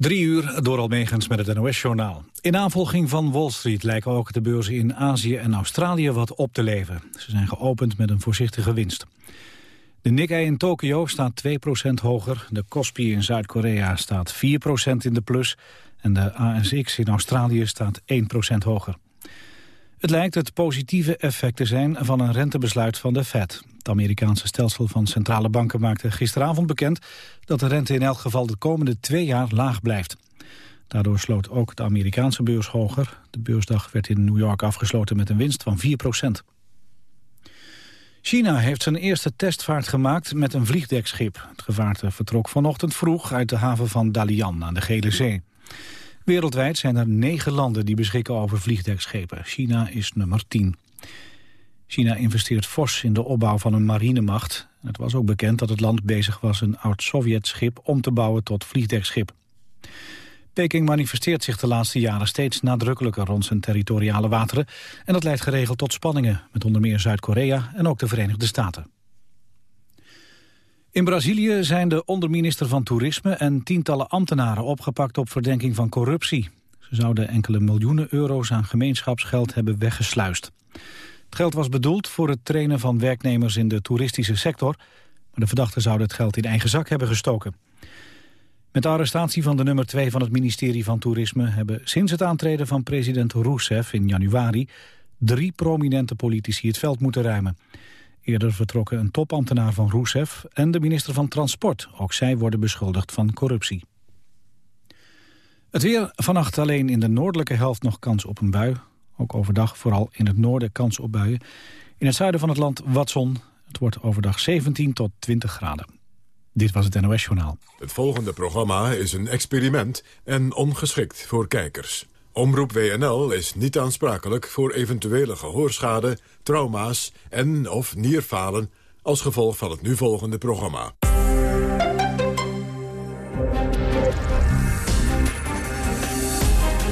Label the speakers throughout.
Speaker 1: Drie uur door Almegens met het NOS-journaal. In aanvolging van Wall Street lijken ook de beurzen in Azië en Australië wat op te leven. Ze zijn geopend met een voorzichtige winst. De Nikkei in Tokio staat 2% hoger. De Kospi in Zuid-Korea staat 4% in de plus. En de ASX in Australië staat 1% hoger. Het lijkt het positieve effect te zijn van een rentebesluit van de Fed. Het Amerikaanse stelsel van centrale banken maakte gisteravond bekend... dat de rente in elk geval de komende twee jaar laag blijft. Daardoor sloot ook de Amerikaanse beurs hoger. De beursdag werd in New York afgesloten met een winst van 4% China heeft zijn eerste testvaart gemaakt met een vliegdekschip. Het gevaarte vertrok vanochtend vroeg uit de haven van Dalian aan de Gele Zee. Wereldwijd zijn er negen landen die beschikken over vliegdekschepen. China is nummer 10. China investeert fors in de opbouw van een marinemacht. Het was ook bekend dat het land bezig was een oud-Sovjet-schip om te bouwen tot vliegdekschip. Peking manifesteert zich de laatste jaren steeds nadrukkelijker rond zijn territoriale wateren. En dat leidt geregeld tot spanningen met onder meer Zuid-Korea en ook de Verenigde Staten. In Brazilië zijn de onderminister van Toerisme en tientallen ambtenaren opgepakt op verdenking van corruptie. Ze zouden enkele miljoenen euro's aan gemeenschapsgeld hebben weggesluist. Het geld was bedoeld voor het trainen van werknemers in de toeristische sector, maar de verdachten zouden het geld in eigen zak hebben gestoken. Met de arrestatie van de nummer 2 van het ministerie van Toerisme hebben sinds het aantreden van president Rousseff in januari drie prominente politici het veld moeten ruimen. Eerder vertrokken een topambtenaar van Rousseff en de minister van Transport. Ook zij worden beschuldigd van corruptie. Het weer vannacht alleen in de noordelijke helft nog kans op een bui. Ook overdag vooral in het noorden kans op buien. In het zuiden van het land wat zon. Het wordt overdag 17 tot 20 graden. Dit was het NOS Journaal.
Speaker 2: Het volgende programma is een experiment en ongeschikt voor kijkers. Omroep WNL is niet aansprakelijk voor eventuele gehoorschade, trauma's en of nierfalen als gevolg van het nu volgende programma.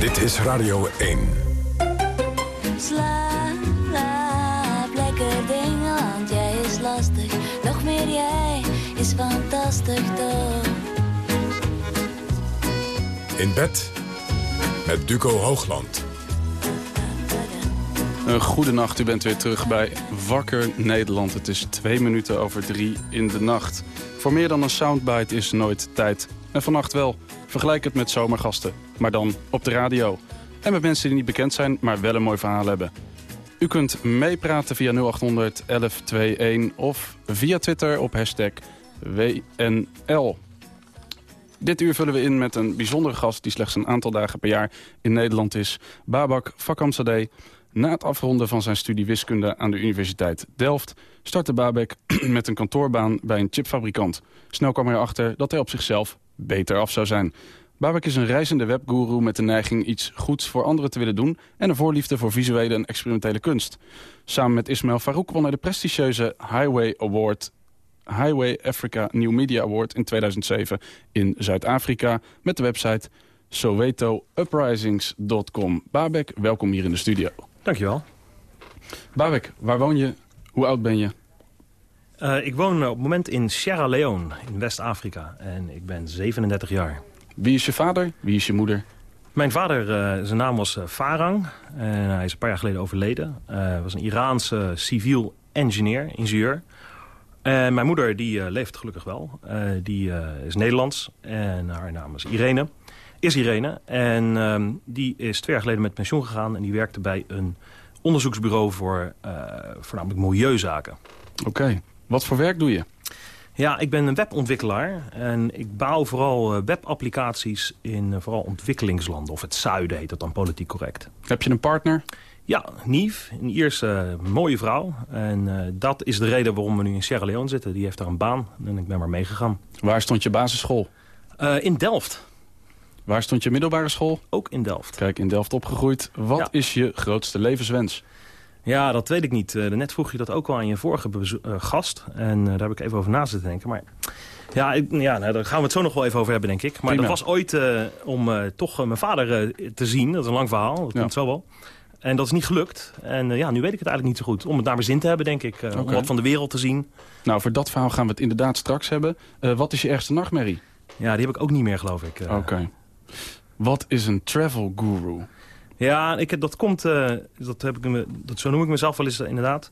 Speaker 2: Dit is Radio 1.
Speaker 3: Slaap, lekker ding, want jij is lastig. Nog meer jij is fantastisch toch.
Speaker 2: In bed met Duco Hoogland.
Speaker 4: Een goede nacht, u bent weer terug bij Wakker Nederland. Het is twee minuten over drie in de nacht. Voor meer dan een soundbite is nooit tijd. En vannacht wel. Vergelijk het met zomergasten, maar dan op de radio. En met mensen die niet bekend zijn, maar wel een mooi verhaal hebben. U kunt meepraten via 0800 1121 of via Twitter op hashtag WNL. Dit uur vullen we in met een bijzondere gast... die slechts een aantal dagen per jaar in Nederland is. Babak Fakamsadeh. Na het afronden van zijn studie wiskunde aan de Universiteit Delft... startte Babak met een kantoorbaan bij een chipfabrikant. Snel kwam hij erachter dat hij op zichzelf beter af zou zijn. Babak is een reizende webguru met de neiging iets goeds voor anderen te willen doen... en een voorliefde voor visuele en experimentele kunst. Samen met Ismail Farouk won hij de prestigieuze Highway Award Highway Africa New Media Award in 2007 in Zuid-Afrika... met de website sowetouprisings.com. Babek, welkom hier in de studio.
Speaker 5: Dankjewel.
Speaker 4: Babek, waar woon je? Hoe oud ben je?
Speaker 5: Uh, ik woon op het moment in Sierra Leone in West-Afrika en ik ben 37 jaar.
Speaker 4: Wie is je vader? Wie is je moeder?
Speaker 5: Mijn vader, uh, zijn naam was uh, Farang en hij is een paar jaar geleden overleden. Hij was een Iraanse civiel engineer, ingenieur. En mijn moeder die leeft gelukkig wel. Die is Nederlands en haar naam is Irene. Is Irene. En ehm, die is twee jaar geleden met pensioen gegaan. En die werkte bij een onderzoeksbureau voor voornamelijk milieuzaken.
Speaker 4: Oké. Wat voor werk doe je?
Speaker 5: Ja, ik ben een webontwikkelaar. En ik bouw vooral webapplicaties in vooral ontwikkelingslanden. Of het zuiden heet dat dan politiek correct.
Speaker 4: Heb je een partner?
Speaker 5: Ja, Nief, een Ierse mooie vrouw. En uh, dat is de reden waarom we nu in Sierra Leone zitten. Die heeft daar een baan en ik ben maar meegegaan.
Speaker 4: Waar stond je basisschool?
Speaker 5: Uh, in Delft.
Speaker 4: Waar stond je middelbare school?
Speaker 5: Ook in Delft.
Speaker 4: Kijk, in Delft opgegroeid. Wat ja. is je grootste levenswens?
Speaker 5: Ja, dat weet ik niet. Uh, net vroeg je dat ook al aan je vorige gast. En daar heb ik even over na zitten denken. Maar ja, ik, ja nou, daar gaan we het zo nog wel even over hebben, denk ik. Maar Prima. dat was ooit om toch mijn vader te zien. Dat is een lang verhaal, dat ja. komt zo wel. En dat is niet gelukt. En uh, ja, nu weet ik het eigenlijk niet zo goed. Om het naar mijn zin te hebben, denk ik. Uh, okay. Om wat van de wereld te zien.
Speaker 4: Nou, voor dat verhaal gaan we het inderdaad straks hebben. Uh, wat is je ergste nachtmerrie?
Speaker 5: Ja, die heb ik ook niet meer, geloof ik.
Speaker 4: Oké. Okay. Wat is een travel guru?
Speaker 5: Ja, ik, dat komt, uh, dat heb ik me, dat, zo noem ik mezelf wel eens uh, inderdaad.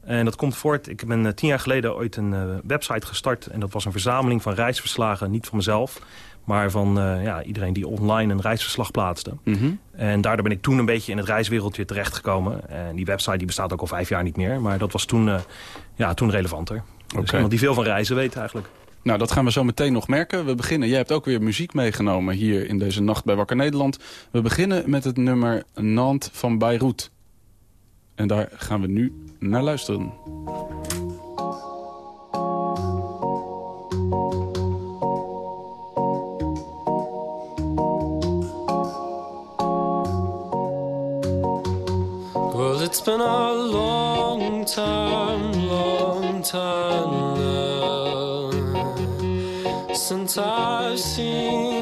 Speaker 5: En dat komt voort, ik ben uh, tien jaar geleden ooit een website gestart. En dat was een verzameling van reisverslagen, niet van mezelf. Maar van ja, iedereen die online een reisverslag plaatste. Mm -hmm. En daardoor ben ik toen een beetje in het reiswereldje terechtgekomen. En die website die bestaat ook al vijf jaar niet meer. Maar dat was toen, ja, toen relevanter. Okay. Dus iemand die veel van reizen weet eigenlijk.
Speaker 4: Nou, dat gaan we zo meteen nog merken. We beginnen, jij hebt ook weer muziek meegenomen hier in deze nacht bij Wakker Nederland. We beginnen met het nummer Nant van Beirut. En daar gaan we nu naar luisteren.
Speaker 6: Seen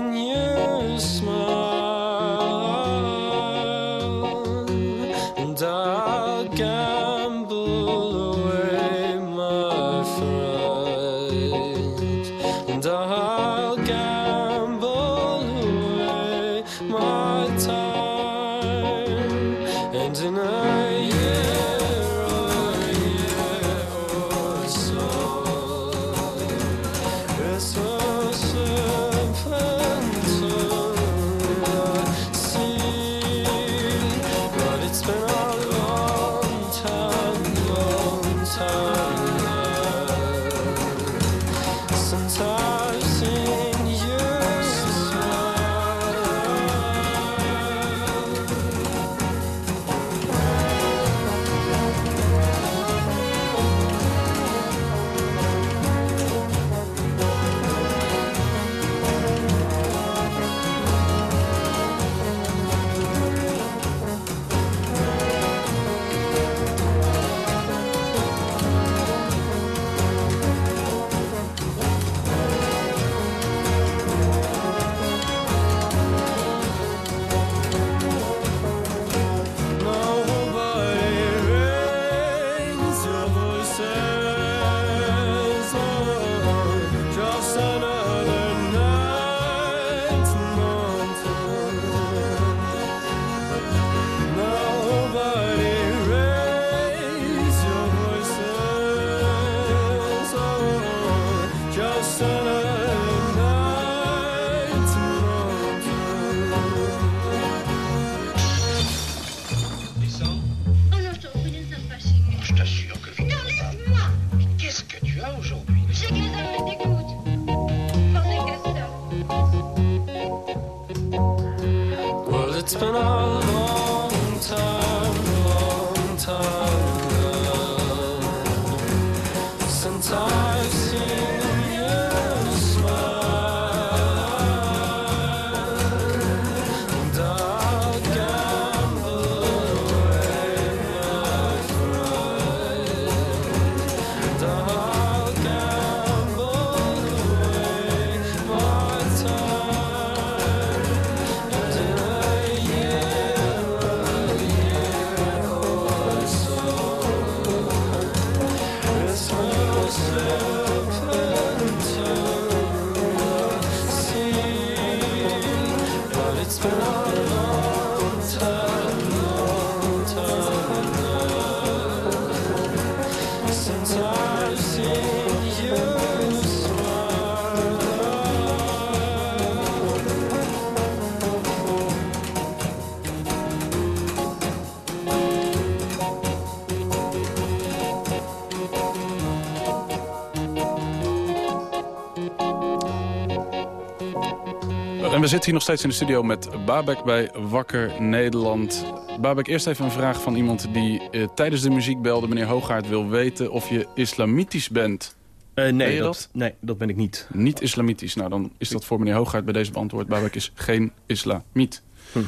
Speaker 4: zitten hier nog steeds in de studio met Babek bij Wakker Nederland. Babek, eerst even een vraag van iemand die eh, tijdens de muziek belde. Meneer Hoogaard wil weten of je islamitisch bent.
Speaker 5: Eh, nee, dat,
Speaker 4: dat?
Speaker 5: nee, dat ben ik niet.
Speaker 4: Niet islamitisch. Nou, dan is dat voor meneer Hoogaard bij deze beantwoord. Babek is geen islamiet.
Speaker 5: Hm.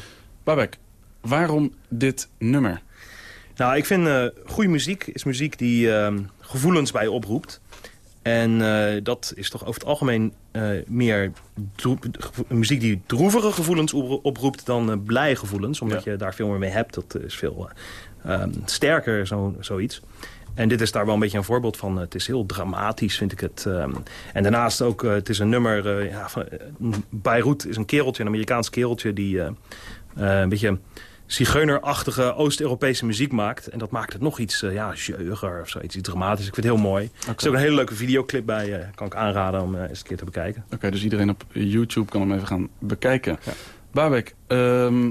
Speaker 4: Babek, waarom dit nummer?
Speaker 5: Nou, ik vind eh goede muziek is muziek die ehm, gevoelens bij je oproept. En eh, dat is toch over het algemeen eh, meer muziek die droevige gevoelens opro- oproept dan eh, blije gevoelens. Omdat
Speaker 4: Ja.
Speaker 5: je daar veel meer mee hebt. Dat is veel eh, ehm, sterker, zo, zoiets. En dit is daar wel een beetje een voorbeeld van. Het is heel dramatisch, vind ik het. Ehm, en daarnaast ook, het is een nummer... ja, van, Beirut is een kereltje, een Amerikaans kereltje... die een beetje zigeunerachtige Oost-Europese muziek maakt. En dat maakt het nog iets, eh, ja, jeuger of zoiets, iets dramatisch. Ik vind het heel mooi. Er is ook een hele leuke videoclip bij. eh, kan ik aanraden om eh, eens een keer te bekijken.
Speaker 4: Oké, dus iedereen op YouTube kan hem even gaan bekijken. Babek, ehm,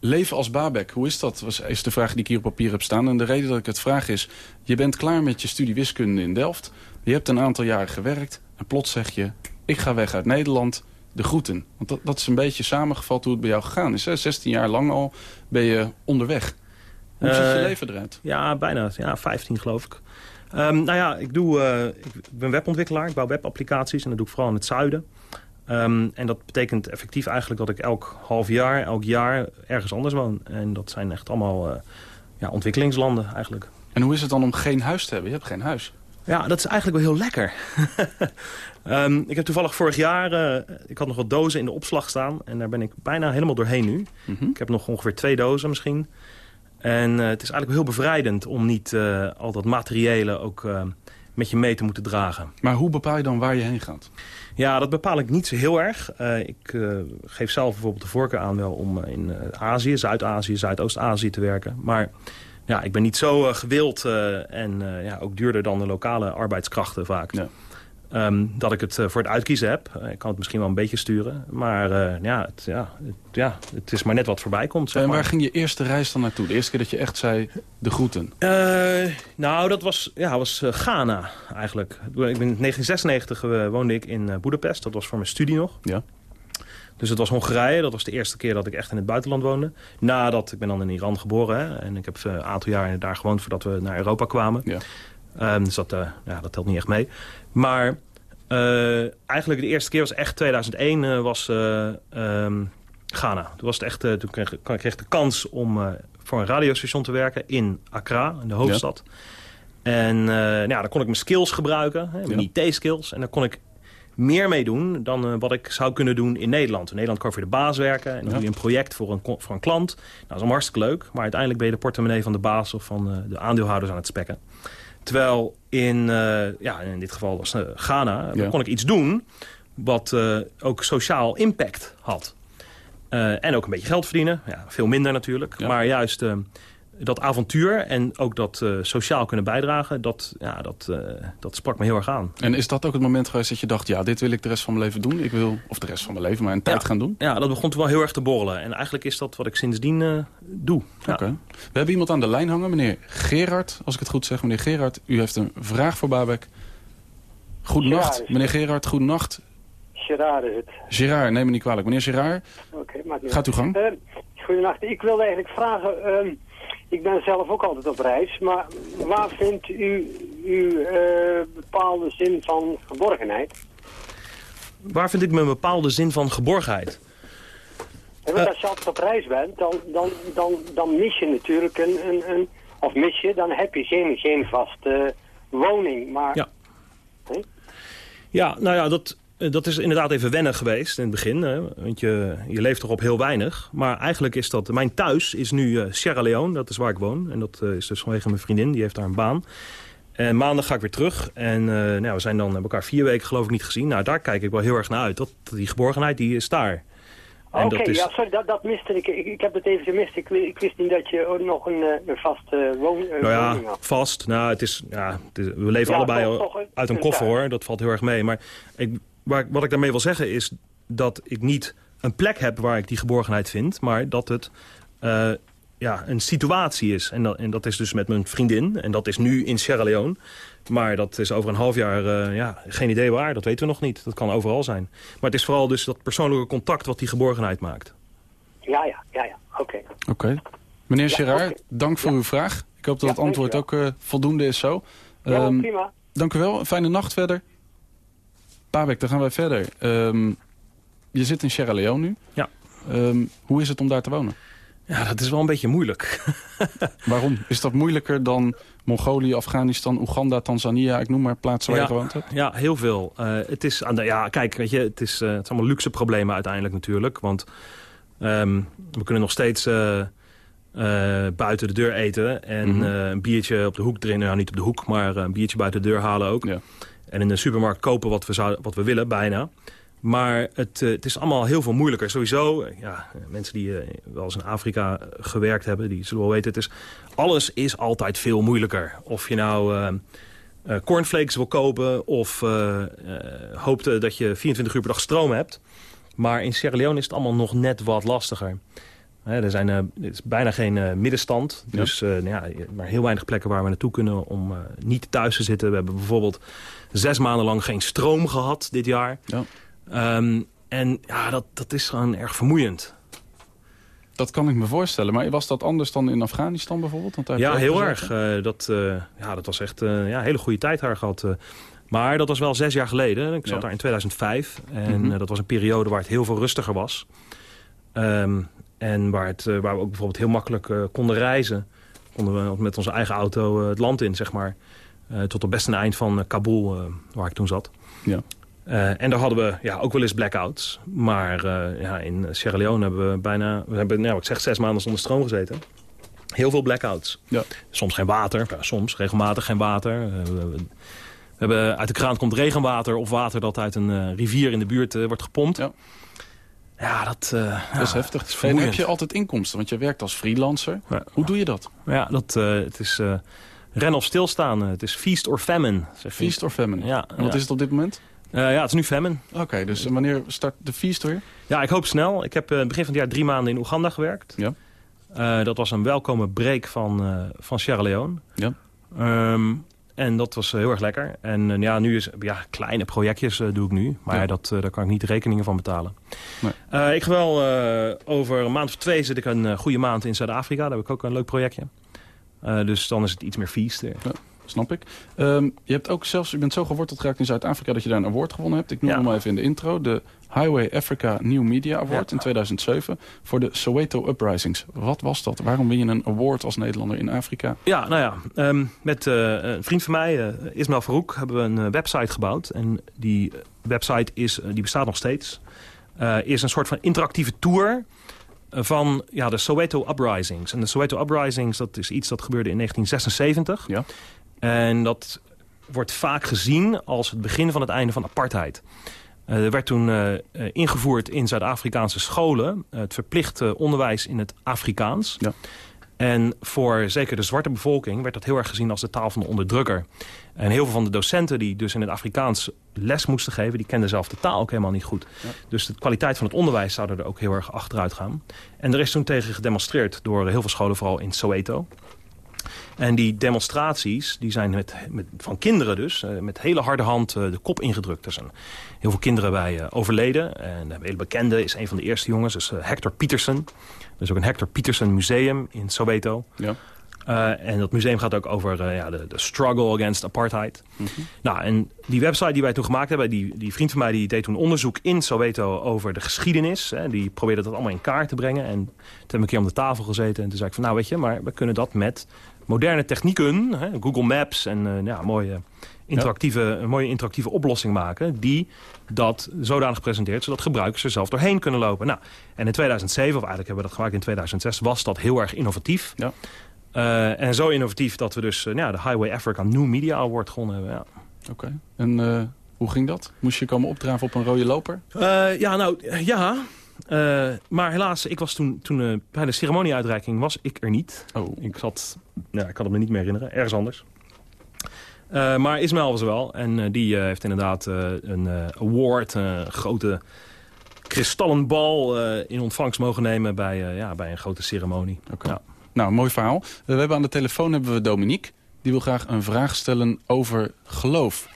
Speaker 4: leven als Babek, hoe is dat? Was, is de vraag die ik hier op papier heb staan. En de reden dat ik het vraag is... je bent klaar met je studie wiskunde in Delft. Je hebt een aantal jaren gewerkt. En plots zeg je, ik ga weg uit Nederland. De groeten. Want dat, dat is een beetje samengevat hoe het bij jou gegaan is. Hè? 16 jaar lang al ben je onderweg. Hoe ziet je
Speaker 5: Eh,
Speaker 4: leven eruit?
Speaker 5: Ja, bijna. Ja, 15 geloof ik. Ehm, nou ja, ik, doe, eh, ik ben webontwikkelaar. Ik bouw webapplicaties en dat doe ik vooral in het zuiden. Ehm, en dat betekent effectief eigenlijk dat ik elk half jaar, elk jaar ergens anders woon. En dat zijn echt allemaal eh, ja, ontwikkelingslanden eigenlijk.
Speaker 4: En hoe is het dan om geen huis te hebben? Je hebt geen huis.
Speaker 5: Ja, dat is eigenlijk wel heel lekker. Ehm, ik heb toevallig vorig jaar... eh, ik had nog wat dozen in de opslag staan. En daar ben ik bijna helemaal doorheen nu.
Speaker 4: Mhm.
Speaker 5: Ik heb nog ongeveer twee dozen misschien. En eh, het is eigenlijk wel heel bevrijdend... om niet eh, al dat materiële ook met je mee te moeten dragen.
Speaker 4: Maar hoe bepaal je dan waar je heen gaat?
Speaker 5: Ja, dat bepaal ik niet zo heel erg. Ik geef zelf bijvoorbeeld de voorkeur aan wel om in Azië, Zuid-Azië, Zuidoost-Azië te werken. Maar ja, ik ben niet zo eh, gewild eh, en eh, ja, ook duurder dan de lokale arbeidskrachten vaak.
Speaker 4: Ja.
Speaker 5: Ehm, dat ik het voor het uitkiezen heb. Ik kan het misschien wel een beetje sturen. Maar ja, het, ja, het, ja, het is maar net wat voorbij komt. Zeg
Speaker 4: En
Speaker 5: maar.
Speaker 4: waar ging je eerste reis dan naartoe? De eerste keer dat je echt zei, de groeten.
Speaker 5: Nou, dat was, ja, was Ghana eigenlijk. Ik ben in 1996 eh, woonde ik in Boedapest. Dat was voor mijn studie nog.
Speaker 4: Ja.
Speaker 5: Dus het was Hongarije. Dat was de eerste keer dat ik echt in het buitenland woonde. Nadat, ik ben dan in Iran geboren. Hè, en ik heb eh, een aantal jaar daar gewoond voordat we naar Europa kwamen.
Speaker 4: Ja.
Speaker 5: Ehm, dus dat, eh, ja, dat telt niet echt mee. Maar eh, eigenlijk de eerste keer was echt 2001 eh, was eh, ehm, Ghana. Toen, was het echt, toen kreeg, ik kreeg ik de kans om voor een radiostation te werken in Accra, in de hoofdstad. En nou ja, dan kon ik mijn skills gebruiken, hè, mijn IT-skills. En daar kon ik meer mee doen dan eh, wat ik zou kunnen doen in Nederland. In Nederland kan je voor de baas werken en dan
Speaker 4: Ja.
Speaker 5: doe je een project voor een, voor een klant. Nou, dat is allemaal hartstikke leuk. Maar uiteindelijk ben je de portemonnee van de baas of van eh, de aandeelhouders aan het spekken. Terwijl in, eh, ja, in dit geval was Ghana,
Speaker 4: Ja.
Speaker 5: kon ik iets doen wat ook sociaal impact had. En ook een beetje geld verdienen. Ja, veel minder natuurlijk.
Speaker 4: Ja.
Speaker 5: Maar juist dat avontuur en ook dat eh, sociaal kunnen bijdragen... Dat, ja, dat, eh, dat sprak me heel erg aan.
Speaker 4: En is dat ook het moment geweest dat je dacht... ja, dit wil ik de rest van mijn leven doen? Ik wil, of de rest van mijn leven, maar een tijd
Speaker 5: Ja.
Speaker 4: gaan doen?
Speaker 5: Ja, dat begon toen wel heel erg te borrelen. En eigenlijk is dat wat ik sindsdien eh, doe. Ja.
Speaker 4: Oké. We hebben iemand aan de lijn hangen, meneer Gerard. Als ik het goed zeg, meneer Gerard, u heeft een vraag voor Babek. Goedenacht, meneer Gerard, goedenacht.
Speaker 7: Gerard is het.
Speaker 4: Gerard, neem me niet kwalijk. Meneer Gerard,
Speaker 7: niet
Speaker 4: gaat uw gang.
Speaker 7: Eh, goedenacht. Ik wilde eigenlijk vragen, ehm, ik ben zelf ook altijd op reis, maar waar vindt u uw eh, bepaalde zin van geborgenheid?
Speaker 5: Waar vind ik mijn bepaalde zin van geborgenheid?
Speaker 7: En want als je altijd op reis bent, dan, dan, dan, dan mis je natuurlijk een, een, een of mis je, dan heb je geen, geen vaste woning. Maar
Speaker 5: Ja. Ja, nou ja, dat, eh, dat is inderdaad even wennen geweest in het begin. Hè, want je, je leeft toch op heel weinig. Maar eigenlijk is dat... Mijn thuis is nu eh, Sierra Leone, dat is waar ik woon. En dat eh, is dus vanwege mijn vriendin, die heeft daar een baan. En maandag ga ik weer terug. En eh, nou, we zijn dan hebben elkaar vier weken geloof ik niet gezien. Nou, daar kijk ik wel heel erg naar uit. Dat, die geborgenheid, die is daar. En
Speaker 7: Oké,
Speaker 5: is...
Speaker 7: ja, sorry, dat, dat miste ik. ik. Ik heb het even gemist. Ik, wi- ik wist niet dat je ook nog een, eh, een vaste woon, eh,
Speaker 5: Nou ja,
Speaker 7: woning had.
Speaker 5: vast. Nou, het is, ja, het is- we leven
Speaker 7: Ja,
Speaker 5: allebei
Speaker 7: toch- toch een-
Speaker 5: uit een koffer hoor. Dat valt heel erg mee. Maar ik, waar, wat ik daarmee wil zeggen is dat ik niet een plek heb waar ik die geborgenheid vind. Maar dat het eh, ja, een situatie is. En dat, en dat is dus met mijn vriendin. En dat is nu in Sierra Leone. Maar dat is over een half jaar, eh, ja, geen idee waar. Dat weten we nog niet. Dat kan overal zijn. Maar het is vooral dus dat persoonlijke contact wat die geborgenheid maakt.
Speaker 7: Ja, ja, ja, ja. Oké.
Speaker 4: Oké. Meneer
Speaker 7: Ja,
Speaker 4: Gerard, dank voor uw vraag. Ik hoop dat
Speaker 7: Ja,
Speaker 4: het antwoord ook eh, voldoende is zo.
Speaker 7: Ja,
Speaker 4: Ehm,
Speaker 7: prima.
Speaker 4: dank u wel. Een fijne nacht verder. Babek, dan gaan wij verder. Ehm, je zit in Sierra Leone nu.
Speaker 5: Ja.
Speaker 4: Ehm, hoe is het om daar te wonen?
Speaker 5: Ja, dat is wel een beetje moeilijk.
Speaker 4: Waarom? Is dat moeilijker dan Mongolië, Afghanistan, Oeganda, Tanzania? Ik noem maar plaatsen waar je gewoond hebt.
Speaker 5: Ja, heel veel. Eh, het is aan de, ja, kijk, weet je, het is, eh, het is allemaal luxe problemen uiteindelijk natuurlijk. Want ehm, we kunnen nog steeds eh, buiten de deur eten en
Speaker 4: Mhm.
Speaker 5: een biertje op de hoek drinken. Nou, niet op de hoek, maar een biertje buiten de deur halen ook.
Speaker 4: Ja.
Speaker 5: En in de supermarkt kopen wat we, zouden, wat we willen, bijna. Maar het, eh, het is allemaal heel veel moeilijker. Sowieso, eh, ja, mensen die eh, wel eens in Afrika eh, gewerkt hebben... die zullen wel weten, het is, alles is altijd veel moeilijker. Of je nou eh, eh, cornflakes wil kopen... of eh, eh, hoopt eh, dat je 24 uur per dag stroom hebt. Maar in Sierra Leone is het allemaal nog net wat lastiger. Hè, er, zijn, eh, er is bijna geen eh, middenstand. Dus eh, nou ja, maar heel weinig plekken waar we naartoe kunnen om eh, niet thuis te zitten. We hebben bijvoorbeeld zes maanden lang geen stroom gehad dit jaar.
Speaker 4: Ja.
Speaker 5: Ehm, en ja, dat, dat is gewoon erg vermoeiend.
Speaker 4: Dat kan ik me voorstellen. Maar was dat anders dan in Afghanistan bijvoorbeeld? Want daar
Speaker 5: Ja, heel erg. Eh, dat, eh, ja, dat was echt eh, ja, een hele goede tijd daar gehad. eh. maar dat was wel zes jaar geleden. Ik zat
Speaker 4: Ja.
Speaker 5: daar in 2005. En
Speaker 4: Mhm.
Speaker 5: eh, dat was een periode waar het heel veel rustiger was. Ehm, en waar, het, eh, waar we ook bijvoorbeeld heel makkelijk eh, konden reizen. Konden we met onze eigen auto eh, het land in, zeg maar. Eh, tot op best een eind van eh, Kabul, eh, waar ik toen zat.
Speaker 4: Ja.
Speaker 5: En daar hadden we ja, ook wel eens blackouts. Maar ja, in Sierra Leone hebben we bijna... We hebben, nou, ik zeg, zes maanden zonder stroom gezeten. Heel veel blackouts.
Speaker 4: Ja.
Speaker 5: Soms geen water. Ja, soms regelmatig geen water. We, hebben, uit de kraan komt regenwater of water dat uit een rivier in de buurt wordt gepompt.
Speaker 4: Ja.
Speaker 5: Ja, dat,
Speaker 4: Dat is heftig.
Speaker 5: het is
Speaker 4: en heb je altijd inkomsten? Want je werkt als freelancer. Hoe doe je dat?
Speaker 5: Ja, dat, het is ren of stilstaan. Het is feast or famine.
Speaker 4: Feast or famine?
Speaker 5: Ja,
Speaker 4: En wat
Speaker 5: ja.
Speaker 4: is het op dit moment?
Speaker 5: Eh, ja, het is nu famine.
Speaker 4: Oké, dus wanneer start de feast weer?
Speaker 5: Ja, ik hoop snel. Ik heb eh, begin van het jaar drie maanden in Oeganda gewerkt.
Speaker 4: Ja.
Speaker 5: Eh, dat was een welkome break van, eh, van Sierra Leone.
Speaker 4: Ja.
Speaker 5: Ehm, en dat was eh, heel erg lekker. En eh, ja, nu is ja, kleine projectjes eh, doe ik nu. Maar
Speaker 4: Ja.
Speaker 5: dat, eh, daar kan ik niet rekeningen van betalen.
Speaker 4: Nee.
Speaker 5: Eh, ik ga wel eh, over een maand of twee zit ik een eh, goede maand in Zuid-Afrika. Daar heb ik ook een leuk projectje. Eh, dus dan is het iets meer feest. eh.
Speaker 4: Snap ik. Ehm, je, hebt ook zelfs, je bent zo geworteld geraakt in Zuid-Afrika dat je daar een award gewonnen hebt. Ik noem
Speaker 5: Ja.
Speaker 4: hem maar even in de intro. De Highway Africa New Media Award
Speaker 5: Ja.
Speaker 4: in 2007 voor de Soweto Uprisings. Wat was dat? Waarom win je een award als Nederlander in Afrika?
Speaker 5: Ja, nou ja, ehm, met eh, een vriend van mij, eh, Ismail Farouk, hebben we een website gebouwd. En die website is, die bestaat nog steeds. Is een soort van interactieve tour van ja, de Soweto Uprisings. En de Soweto Uprisings, dat is iets dat gebeurde in 1976.
Speaker 4: Ja.
Speaker 5: En dat wordt vaak gezien als het begin van het einde van apartheid. Eh, er werd toen eh, eh, ingevoerd in Zuid-Afrikaanse scholen... het verplicht eh, onderwijs in het Afrikaans.
Speaker 4: Ja.
Speaker 5: En voor zeker de zwarte bevolking werd dat heel erg gezien als de taal van de onderdrukker. En heel veel van de docenten die dus in het Afrikaans les moesten geven... die kenden zelf de taal ook helemaal niet goed.
Speaker 4: Ja.
Speaker 5: Dus de kwaliteit van het onderwijs zou er ook heel erg achteruit gaan. En er is toen tegen gedemonstreerd door heel veel scholen, vooral in Soweto. En die demonstraties die zijn met, met, van kinderen dus, eh, met hele harde hand eh, de kop ingedrukt. Er zijn heel veel kinderen bij eh, overleden. En een hele bekende is een van de eerste jongens, dus Hector Pietersen. Er is ook een Hector Pietersen museum in Soweto.
Speaker 4: Ja.
Speaker 5: Eh, en dat museum gaat ook over eh, ja, de, de struggle against apartheid. Nou, en die website die wij toen gemaakt hebben... Die, die vriend van mij die deed toen onderzoek in Soweto over de geschiedenis. Hè, die probeerde dat allemaal in kaart te brengen. En toen hebben we een keer om de tafel gezeten. En toen zei ik van, nou weet je, maar we kunnen dat met moderne technieken... Hè, Google Maps en eh, ja, mooie, interactieve, een mooie interactieve oplossing maken... die dat zodanig presenteert... zodat gebruikers er zelf doorheen kunnen lopen. Nou, en in 2007, of eigenlijk hebben we dat gemaakt in 2006... was dat heel erg innovatief.
Speaker 4: Ja.
Speaker 5: Eh, en zo innovatief dat we dus eh, nou ja, de Highway Africa New Media Award gewonnen hebben. Ja.
Speaker 4: Oké. En eh, hoe ging dat? Moest je komen opdraven op een rode loper?
Speaker 5: Ja, nou, ja. Maar helaas, ik was toen, toen bij de ceremonieuitreiking was ik er niet.
Speaker 4: Oh.
Speaker 5: Ik zat, nou, ik kan het me niet meer herinneren, ergens anders. Eh, maar Ismaël was er wel. En eh, die eh, heeft inderdaad eh, een eh, award, een grote kristallen bal eh, in ontvangst mogen nemen bij, eh, ja, bij een grote ceremonie.
Speaker 4: Oké.
Speaker 5: Ja.
Speaker 4: Nou, mooi verhaal. We hebben aan de telefoon hebben we Dominique. Die wil graag een vraag stellen over geloof.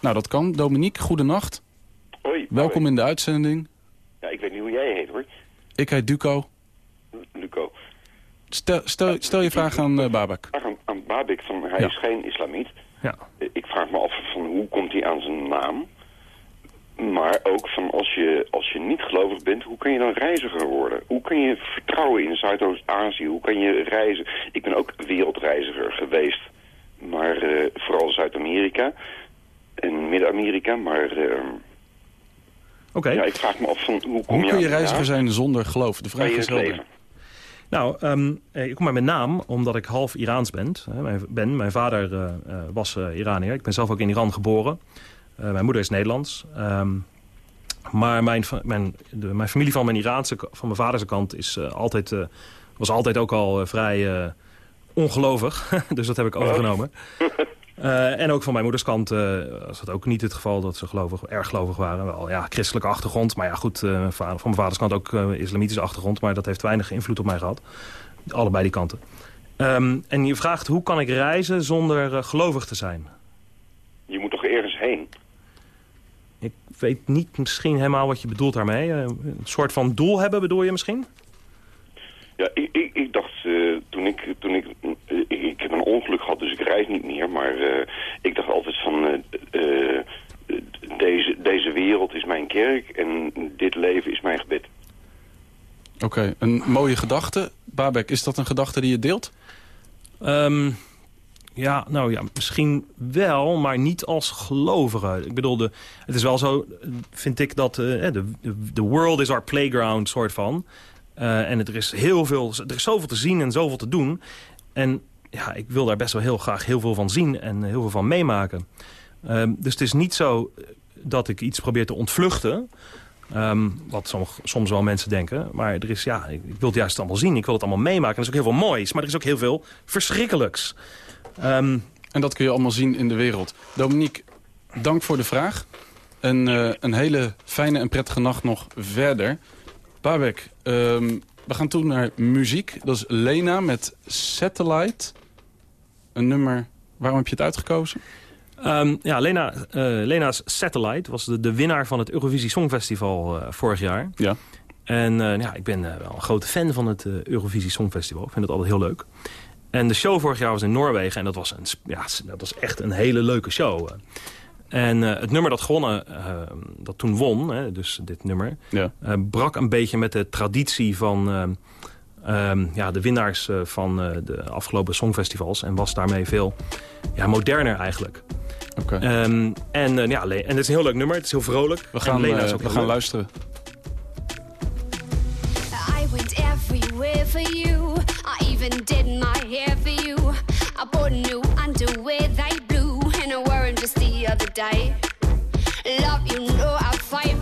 Speaker 4: Nou, dat kan. Dominique, goedenacht.
Speaker 8: Hoi.
Speaker 4: Welkom in de uitzending.
Speaker 8: Ja, ik weet niet hoe jij heet hoor.
Speaker 4: Ik heet Duco.
Speaker 8: Luco.
Speaker 4: Stel, stel, stel je vraag aan eh, Babak.
Speaker 8: Vraag aan, aan Babik van hij
Speaker 4: Ja.
Speaker 8: is geen islamiet.
Speaker 5: Ja.
Speaker 8: Ik vraag me af van hoe komt hij aan zijn naam. Maar ook van als je, als je niet gelovig bent, hoe kan je dan reiziger worden? Hoe kan je vertrouwen in Zuidoost-Azië? Hoe kan je reizen? Ik ben ook wereldreiziger geweest. Maar eh, vooral Zuid-Amerika en Midden-Amerika. Maar eh, ja, ik vraag me af van hoe kom
Speaker 4: Hoe
Speaker 8: je
Speaker 4: kun je reiziger zijn zonder geloof? De vraag is
Speaker 8: leven?
Speaker 5: Nou, ehm, eh, ik kom bij mijn naam omdat ik half Iraans ben. Mijn, ben. mijn vader eh, eh, was uh, Iranier. Ik ben zelf ook in Iran geboren. Uh, mijn moeder is Nederlands. Um, maar mijn, mijn, de, mijn familie van mijn Iraanse, van mijn vaderse kant is altijd, was altijd ook al vrij ongelovig. dus dat heb ik overgenomen. en ook van mijn moeders kant was dat ook niet het geval dat ze gelovig, erg gelovig waren. Wel ja, christelijke achtergrond. Maar ja, goed, vader, van mijn vaders kant ook islamitische achtergrond. Maar dat heeft weinig invloed op mij gehad. Allebei die kanten. Um, en je vraagt, hoe kan ik reizen zonder gelovig te zijn?
Speaker 8: Je moet toch ergens heen?
Speaker 5: Ik weet niet misschien helemaal wat je bedoelt daarmee. Een soort van doel hebben bedoel je misschien?
Speaker 8: Ja, ik, ik, ik dacht toen ik... Toen ik, ik heb een ongeluk gehad, dus ik reis niet meer. Maar uh, ik dacht altijd van... deze, deze wereld is mijn kerk en dit leven is mijn gebed.
Speaker 4: Oké, okay, een mooie gedachte. Babek, is dat een gedachte die je deelt?
Speaker 5: Um, ja, nou ja, misschien wel, maar niet als gelovige. Ik bedoel, de, het is wel zo, vind ik, dat de uh, the world is our playground soort van. Uh, en er is heel veel, er is zoveel te zien en zoveel te doen. En ja, ik wil daar best wel heel graag heel veel van zien en heel veel van meemaken. Uh, dus het is niet zo dat ik iets probeer te ontvluchten. Um, wat soms, soms wel mensen denken. Maar er is, ja, ik wil het juist allemaal zien. Ik wil het allemaal meemaken. Er is ook heel veel moois, maar er is ook heel veel verschrikkelijks.
Speaker 4: Um, en dat kun je allemaal zien in de wereld. Dominique, dank voor de vraag. En uh, een hele fijne en prettige nacht nog verder. Babek, we gaan toe naar muziek. Dat is Lena met Satellite. Een nummer, waarom heb je het uitgekozen?
Speaker 5: Um, ja, Lena, uh, Lena's Satellite was de, de winnaar van het Eurovisie Songfestival uh, vorig jaar.
Speaker 4: Ja.
Speaker 5: En uh, ja, ik ben wel een grote fan van het Eurovisie Songfestival. Ik vind het altijd heel leuk. En de show vorig jaar was in Noorwegen. En dat was, een, ja, dat was echt een hele leuke show. En uh, het nummer dat gewonnen, uh, dat toen won, hè, dus dit nummer...
Speaker 4: Ja.
Speaker 5: Uh, brak een beetje met de traditie van um, ja, de winnaars van de afgelopen songfestivals. En was daarmee veel ja, moderner eigenlijk.
Speaker 4: Okay.
Speaker 5: Um, en, ja, en het is een heel leuk nummer, het is heel vrolijk.
Speaker 4: We gaan,
Speaker 5: Lena is ook
Speaker 4: we gaan luisteren.
Speaker 9: I went everywhere for you. I even did my hair for you. I bought new underwear, other day. Love, you know I fight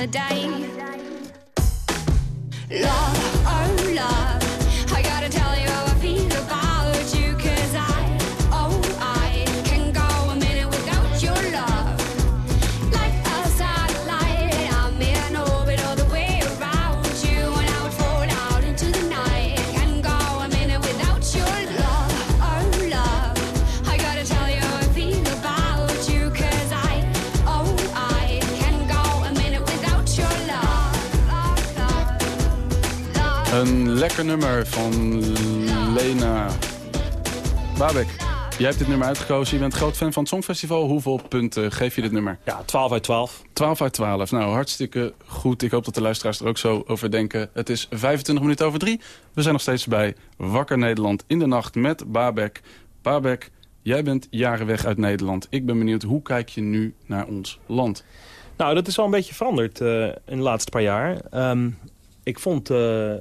Speaker 9: the day.
Speaker 4: Lekker nummer van Lena Babek. Jij hebt dit nummer uitgekozen. Je bent groot fan van het Songfestival. Hoeveel punten geef je dit nummer?
Speaker 5: Ja, 12 uit 12.
Speaker 4: 12 uit 12. Nou, hartstikke goed. Ik hoop dat de luisteraars er ook zo over denken. Het is 25 minuten over drie. We zijn nog steeds bij Wakker Nederland in de nacht met Babek. Babek, jij bent jaren weg uit Nederland. Ik ben benieuwd, hoe kijk je nu naar ons land?
Speaker 5: Nou, dat is wel een beetje veranderd eh, in de laatste paar jaar. Ehm, ik vond, eh,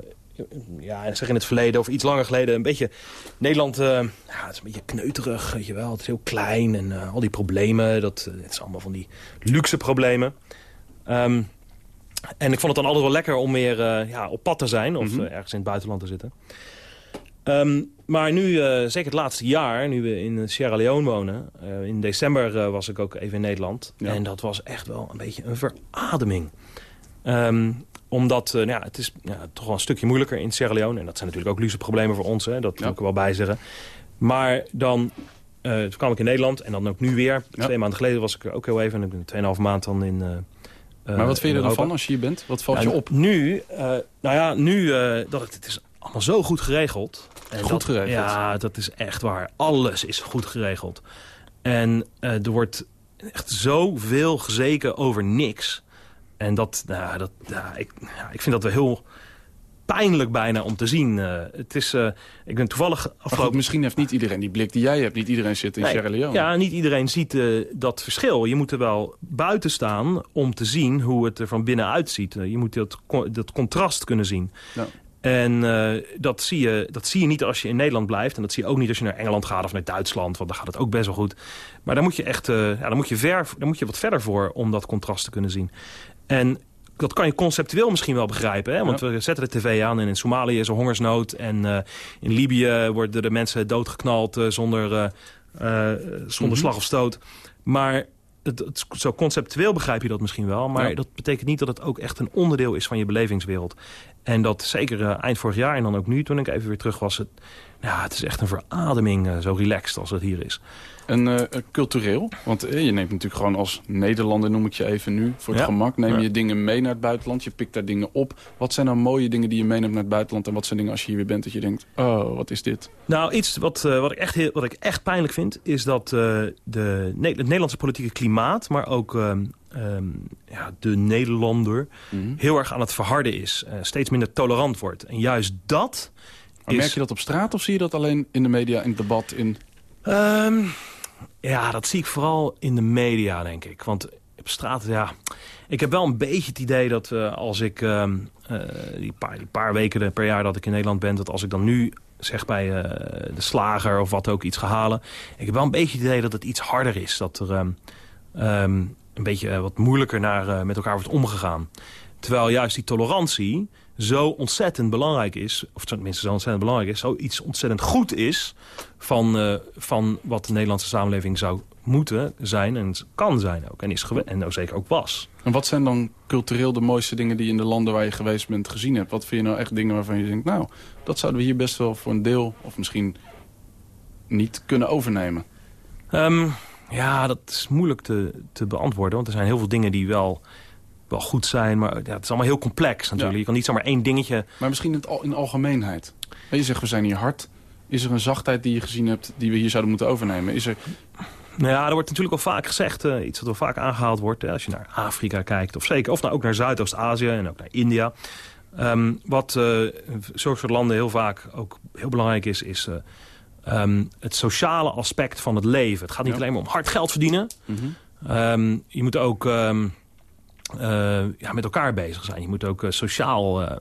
Speaker 5: ja, zeg in het verleden of iets langer geleden, een beetje... Nederland, eh, ja, het is een beetje kneuterig, weet je wel. Het is heel klein en eh, al die problemen, dat, eh, het is allemaal van die luxe problemen. Ehm, en ik vond het dan altijd wel lekker om weer ja, op pad te zijn of
Speaker 4: Mhm.
Speaker 5: ergens in het buitenland te zitten. Ehm, maar nu, zeker het laatste jaar, nu we in Sierra Leone wonen... in december was ik ook even in Nederland.
Speaker 4: Ja.
Speaker 5: En dat was echt wel een beetje een verademing. Ehm, omdat eh, nou ja, het is ja, toch wel een stukje moeilijker in Sierra Leone. En dat zijn natuurlijk ook luxe problemen voor ons, hè, dat
Speaker 4: Ja.
Speaker 5: ik er wel bij zeggen. Maar dan eh, toen kwam ik in Nederland en dan ook nu weer.
Speaker 4: Ja.
Speaker 5: Twee maanden geleden was ik er ook heel even. En ik ben 2,5 maand dan in... eh,
Speaker 4: maar wat vind je
Speaker 5: in
Speaker 4: er dan
Speaker 5: Europa.
Speaker 4: van als je hier bent? Wat valt
Speaker 5: Ja,
Speaker 4: je op?
Speaker 5: Nu, nou ja, nu dat het, is allemaal zo goed geregeld. En
Speaker 4: Goed
Speaker 5: dat-
Speaker 4: geregeld?
Speaker 5: Ja, dat is echt waar. Alles is goed geregeld. En er wordt echt zoveel gezeken over niks. En dat, nou, dat ja, ik, ik vind dat wel heel pijnlijk bijna om te zien. Eh, het is, eh, ik ben toevallig
Speaker 4: goed,
Speaker 5: afgelopen...
Speaker 4: misschien heeft niet iedereen die blik die jij hebt. Niet iedereen zit in
Speaker 5: Nee,
Speaker 4: Sierra Leone.
Speaker 5: Ja, niet iedereen ziet eh, dat verschil. Je moet er wel buiten staan om te zien hoe het er van binnenuit ziet. Eh, je moet dat, dat contrast kunnen zien.
Speaker 4: Ja.
Speaker 5: En dat, zie je, dat zie je niet als je in Nederland blijft. En dat zie je ook niet als je naar Engeland gaat of naar Duitsland. Want daar gaat het ook best wel goed. Maar daar moet je echt ja, daar moet je ver, daar moet je wat verder voor om dat contrast te kunnen zien. En dat kan je conceptueel misschien wel begrijpen. Hè? Want we zetten de tv aan en in Somalië is er hongersnood. En eh, in Libië worden de mensen doodgeknald eh, zonder, eh, zonder
Speaker 4: Mhm.
Speaker 5: slag of stoot. Maar het, het- zo conceptueel begrijp je dat misschien wel. Maar
Speaker 4: Ja.
Speaker 5: dat betekent niet dat het ook echt een onderdeel is van je belevingswereld. En dat zeker eind vorig jaar en dan ook nu, toen ik even weer terug was... Het, het is echt een verademing, zo relaxed als het hier is.
Speaker 4: En eh, cultureel? Want eh, je neemt natuurlijk gewoon als Nederlander, noem ik je even nu, voor het
Speaker 5: Ja.
Speaker 4: gemak. Neem
Speaker 5: Ja.
Speaker 4: je dingen mee naar het buitenland, je pikt daar dingen op. Wat zijn nou mooie dingen die je meeneemt naar het buitenland? En wat zijn dingen als je hier weer bent dat je denkt, oh, wat is dit?
Speaker 5: Nou, iets wat, eh, wat, ik, echt heel, wat ik echt pijnlijk vind... is dat de, Ne- het Nederlandse politieke klimaat... maar ook ehm, ehm, ja, de Nederlander
Speaker 4: Mhm.
Speaker 5: heel erg aan het verharden is. steeds minder tolerant wordt. En juist dat
Speaker 4: Maar
Speaker 5: is...
Speaker 4: merk je dat op straat of zie je dat alleen in de media, in het debat? In...
Speaker 5: Ehm, ja, dat zie ik vooral in de media, denk ik. Want op straat, ja... Ik heb wel een beetje het idee dat eh, als ik ehm, eh, die, paar, die paar weken per jaar dat ik in Nederland ben... dat als ik dan nu zeg bij eh, de slager of wat ook iets ga halen... ik heb wel een beetje het idee dat het iets harder is. Dat er ehm, ehm, een beetje wat moeilijker naar, met elkaar wordt omgegaan. Terwijl juist die tolerantie zo ontzettend belangrijk is... of tenminste zo ontzettend belangrijk is... zoiets ontzettend goed is van, eh, van wat de Nederlandse samenleving zou moeten zijn... en kan zijn ook, en, is en ook zeker ook was.
Speaker 4: En wat zijn dan cultureel de mooiste dingen die je in de landen waar je geweest bent gezien hebt? Wat vind je nou echt dingen waarvan je denkt, nou, dat zouden we hier best wel voor een deel... of misschien niet kunnen overnemen?
Speaker 5: Ehm, ja, dat is moeilijk te, te beantwoorden. Want er zijn heel veel dingen die wel, wel goed zijn. Maar ja, het is allemaal heel complex natuurlijk.
Speaker 4: Ja.
Speaker 5: Je kan niet zomaar één dingetje...
Speaker 4: Maar misschien in, het al, in algemeenheid. Je zegt, we zijn hier hard. Is er een zachtheid die je gezien hebt die we hier zouden moeten overnemen? Is er...
Speaker 5: Nou ja, er wordt natuurlijk al vaak gezegd, eh, iets wat wel vaak aangehaald wordt... hè, als je naar Afrika kijkt, of zeker, of nou ook naar Zuidoost-Azië en ook naar India. Ehm, wat eh zulke soort landen heel vaak ook heel belangrijk is, is eh, ehm, het sociale aspect van het leven. Het gaat niet
Speaker 4: Ja.
Speaker 5: alleen maar om hard geld verdienen.
Speaker 4: Mhm.
Speaker 5: Ehm, je moet ook ja, met elkaar bezig zijn. Je moet ook eh, sociaal eh,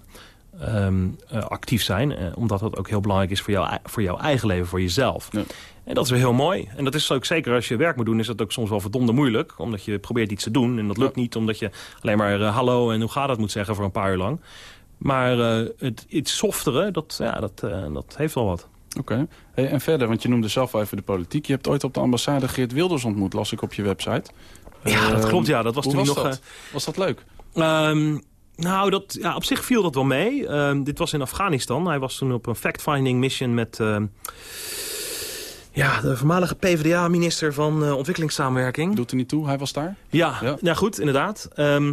Speaker 5: ehm, eh, actief zijn. eh, omdat dat ook heel belangrijk is voor, jou, voor jouw eigen leven, voor jezelf.
Speaker 4: Ja.
Speaker 5: En dat is weer heel mooi. En dat is ook zeker als je werk moet doen, is dat ook soms wel verdomde moeilijk. Omdat je probeert iets te doen. En dat lukt niet omdat je alleen maar eh, hallo en hoe gaat het moet zeggen voor een paar uur lang. Maar eh, het iets softere, dat, ja, dat, eh, dat heeft wel wat.
Speaker 4: Oké. Hey, en verder, want je noemde zelf al even de politiek. Je hebt ooit op de ambassade Geert Wilders ontmoet, las ik op je website.
Speaker 5: Ja, dat
Speaker 4: Eh,
Speaker 5: klopt. Ja, dat was
Speaker 4: hoe
Speaker 5: toen
Speaker 4: was
Speaker 5: nog...
Speaker 4: dat?
Speaker 5: eh,
Speaker 4: Was dat leuk?
Speaker 5: Ehm, nou, dat, ja, op zich viel dat wel mee. Ehm, dit was in Afghanistan. Hij was toen op een fact-finding mission met... ehm, ja, de voormalige PvdA-minister van eh, ontwikkelingssamenwerking.
Speaker 4: Doet er niet toe, hij was daar?
Speaker 5: Ja,
Speaker 4: Ja.
Speaker 5: nou goed, inderdaad. Ehm,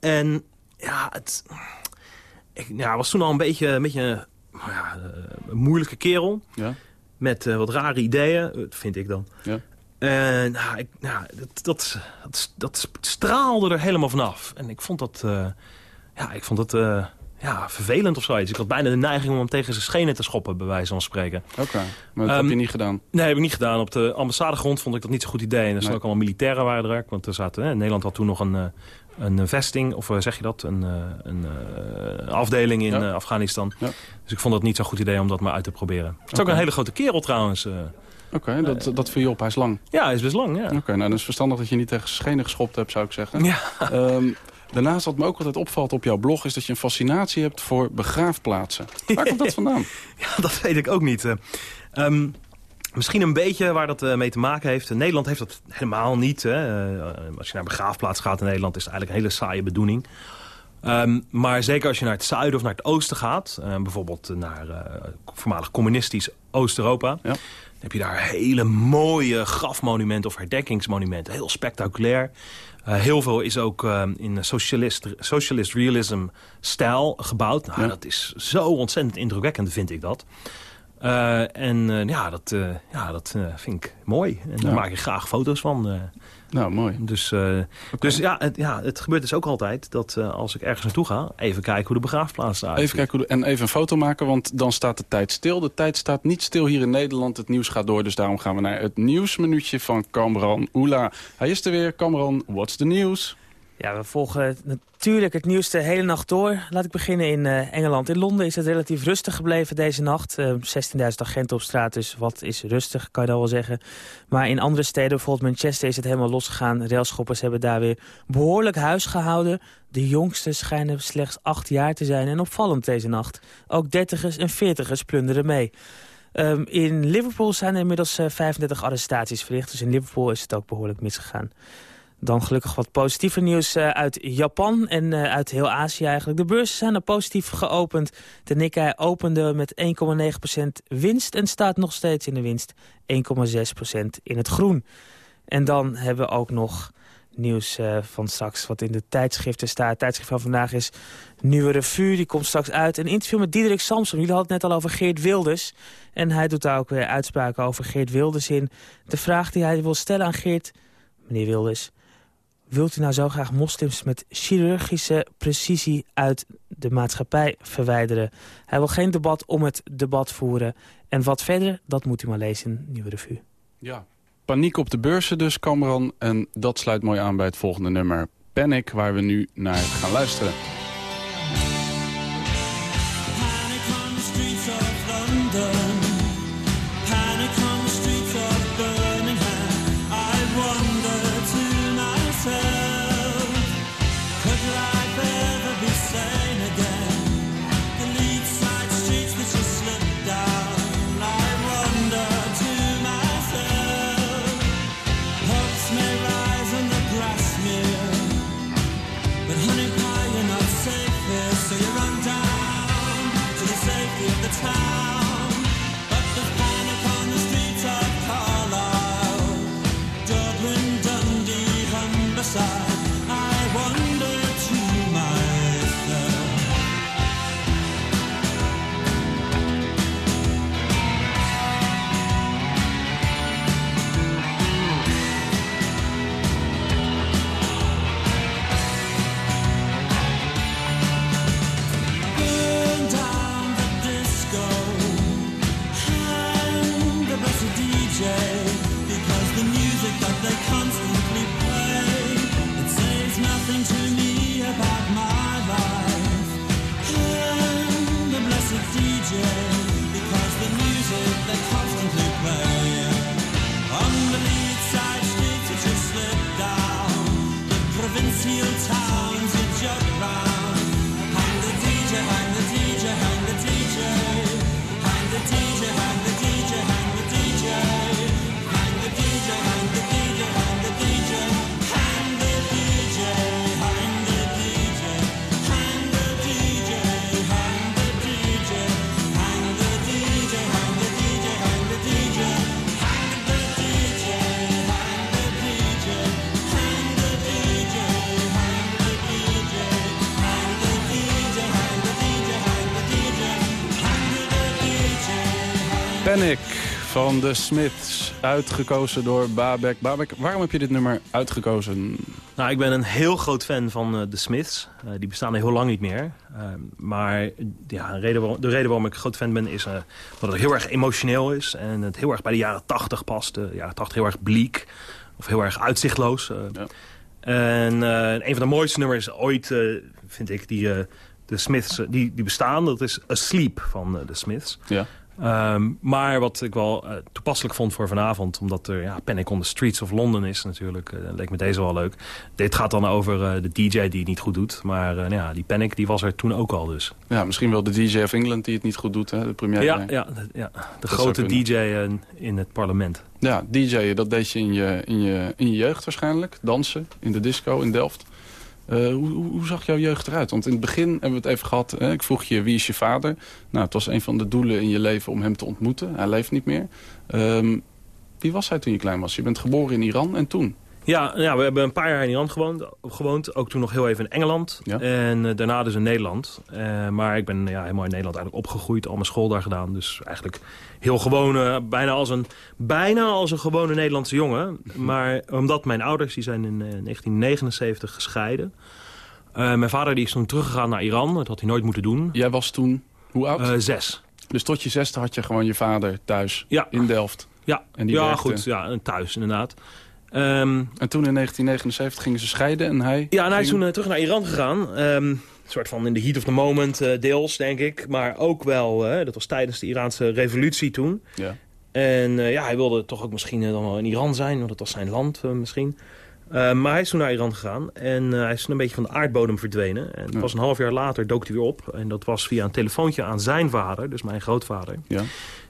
Speaker 5: en ja, het, ik ja, was toen al een beetje, een beetje nou ja, eh, een moeilijke kerel.
Speaker 4: Ja.
Speaker 5: Met wat rare ideeën, vind ik dan.
Speaker 4: Ja.
Speaker 5: En nou, ik, nou, dat, dat, dat, dat straalde er helemaal vanaf. En ik vond dat, eh, ja, ik vond dat eh, ja, vervelend of zoiets. Ik had bijna de neiging om hem tegen zijn schenen te schoppen, bij wijze van spreken.
Speaker 4: Oké, maar dat
Speaker 5: Ehm,
Speaker 4: heb je niet gedaan.
Speaker 5: Nee, heb ik niet gedaan. Op de ambassadegrond vond ik dat niet zo'n goed idee. En er
Speaker 4: Nee.
Speaker 5: ook allemaal militairen waren er. Want er zaten, hè, Nederland had toen nog een, eh, een vesting, of zeg je dat, een, een afdeling in
Speaker 4: Ja.
Speaker 5: Afghanistan.
Speaker 4: Ja.
Speaker 5: Dus ik vond dat niet zo'n goed idee om dat maar uit te proberen. Het is ook een hele grote kerel trouwens. Eh.
Speaker 4: Oké, dat, dat viel je op. Hij is lang.
Speaker 5: ja, hij is best lang, ja.
Speaker 4: Oké, nou dan is verstandig dat je niet tegen schenen geschopt hebt, zou ik zeggen.
Speaker 5: Ja.
Speaker 4: Ehm, daarnaast wat me ook altijd opvalt op jouw blog... is dat je een fascinatie hebt voor begraafplaatsen. Waar komt dat vandaan?
Speaker 5: Ja, dat weet ik ook niet. eh. Ehm, misschien een beetje waar dat eh, mee te maken heeft. Nederland heeft dat helemaal niet. Hè. Eh, als je naar een begraafplaats gaat in Nederland... is het eigenlijk een hele saaie bedoeling. Ehm, maar zeker als je naar het zuiden of naar het oosten gaat... eh, bijvoorbeeld naar eh, voormalig communistisch Oost-Europa...
Speaker 4: Ja.
Speaker 5: Heb je daar hele mooie grafmonumenten of herdenkingsmonumenten. Heel spectaculair. Eh, heel veel is ook eh, in socialist, socialist realism stijl gebouwd. Nou,
Speaker 4: Ja.
Speaker 5: dat is zo ontzettend indrukwekkend, vind ik dat. Eh, en ja, dat, ja, dat vind ik mooi. En daar
Speaker 4: Ja.
Speaker 5: maak ik graag foto's van.
Speaker 4: Nou, mooi.
Speaker 5: Dus, eh, dus ja, het, ja, het gebeurt dus ook altijd dat eh, als ik ergens naartoe ga... even kijken hoe de begraafplaats eruit
Speaker 4: Even kijken hoe de- en even een foto maken, want dan staat de tijd stil. De tijd staat niet stil hier in Nederland. Het nieuws gaat door, dus daarom gaan we naar het nieuwsminuutje van Kamran Oela. Hij is er weer. Kamran, what's the news?
Speaker 10: Ja, we volgen natuurlijk het nieuws de hele nacht door. Laat ik beginnen in eh, Engeland. In Londen is het relatief rustig gebleven deze nacht. Eh, 16.000 agenten op straat, dus wat is rustig, kan je dan wel zeggen. Maar in andere steden, bijvoorbeeld Manchester, is het helemaal losgegaan. Railschoppers hebben daar weer behoorlijk huis gehouden. De jongsten schijnen slechts acht jaar te zijn en opvallend deze nacht. Ook dertigers en veertigers plunderen mee. Ehm, in Liverpool zijn er inmiddels eh, 35 arrestaties verricht. Dus in Liverpool is het ook behoorlijk misgegaan. Dan gelukkig wat positiever nieuws eh, uit Japan en eh, uit heel Azië eigenlijk. De beurzen zijn er positief geopend. De Nikkei opende met 1,9% winst en staat nog steeds in de winst. 1,6% in het groen. En dan hebben we ook nog nieuws eh, van straks wat in de tijdschriften staat. Het tijdschrift van vandaag is Nieuwe Revue, die komt straks uit. Een interview met Diederik Samson. Jullie hadden het net al over Geert Wilders. En hij doet daar ook weer uitspraken over Geert Wilders in. De vraag die hij wil stellen aan Geert, meneer Wilders... Wilt u nou zo graag moslims met chirurgische precisie uit de maatschappij verwijderen? Hij wil geen debat om het debat voeren. En wat verder, dat moet u maar lezen in Nieuwe Revue.
Speaker 4: Ja. Paniek op de beurzen dus, Kamran. En dat sluit mooi aan bij het volgende nummer, Panic, waar we nu naar gaan luisteren. Van de Smiths, uitgekozen door Babek. Babek, waarom heb je dit nummer uitgekozen?
Speaker 5: Nou, ik ben een heel groot fan van uh, de Smiths. Uh, die bestaan heel lang niet meer. Uh, maar ja, de reden, waarom, de reden waarom ik groot fan ben is dat het heel erg emotioneel is. En het heel erg bij de jaren 80 past. De jaren 80 heel erg bleek. Of heel erg uitzichtloos. Ja. En een van de mooiste nummers ooit, vind ik, die de Smiths die, die bestaan. Dat is Asleep van de Smiths. Ja. Um, maar wat ik wel uh, toepasselijk vond voor vanavond... omdat er ja, Panic on the Streets of London is natuurlijk... Uh, leek me deze wel leuk. Dit gaat dan over uh, de DJ die het niet goed doet. Maar nou ja, die Panic die was er toen ook al dus.
Speaker 4: Ja, misschien wel de DJ of England die het niet goed doet, hè? de premier.
Speaker 5: Ja, ja, de, ja, de grote DJ in het parlement.
Speaker 4: Ja, DJ, dat deed je in je, in, je in je jeugd waarschijnlijk. Dansen in de disco in Delft. Uh, hoe, zag jouw jeugd eruit? Want in het begin hebben we het even gehad. Hè? Ik vroeg je, wie is je vader? Nou, het was een van de doelen in je leven om hem te ontmoeten. Hij leeft niet meer. Um, wie was hij toen je klein was? Je bent geboren in Iran en toen?
Speaker 5: Ja, ja, we hebben een paar jaar in Iran gewoond. gewoond ook toen nog heel even in Engeland. Ja. En uh, daarna dus in Nederland. Uh, maar ik ben ja, helemaal in Nederland eigenlijk opgegroeid. Al mijn school daar gedaan. Dus eigenlijk heel gewone, bijna als een, bijna als een gewone Nederlandse jongen. Maar omdat mijn ouders, die zijn in uh, 1979 gescheiden. mijn vader die is toen teruggegaan naar Iran. Dat had hij nooit moeten doen.
Speaker 4: Jij was toen, hoe oud?
Speaker 5: zes.
Speaker 4: Dus tot je zesde had je gewoon je vader thuis ja. in Delft?
Speaker 5: Ja,
Speaker 4: en die
Speaker 5: ja
Speaker 4: werkte...
Speaker 5: goed. Ja, thuis inderdaad.
Speaker 4: Um, en toen in 1979 gingen ze scheiden en hij...
Speaker 5: Ja, en hij is toen uh, terug naar Iran gegaan. Um, een soort van in de heat of the moment uh, deels, denk ik. Maar ook wel, uh, dat was tijdens de Iraanse revolutie toen. Ja. En ja, hij wilde toch ook misschien dan wel in Iran zijn, want dat was zijn land misschien. maar hij is toen naar Iran gegaan en hij is een beetje van de aardbodem verdwenen. En ja. pas een half jaar later dook hij weer op. En dat was via een telefoontje aan zijn vader, dus mijn grootvader. Ja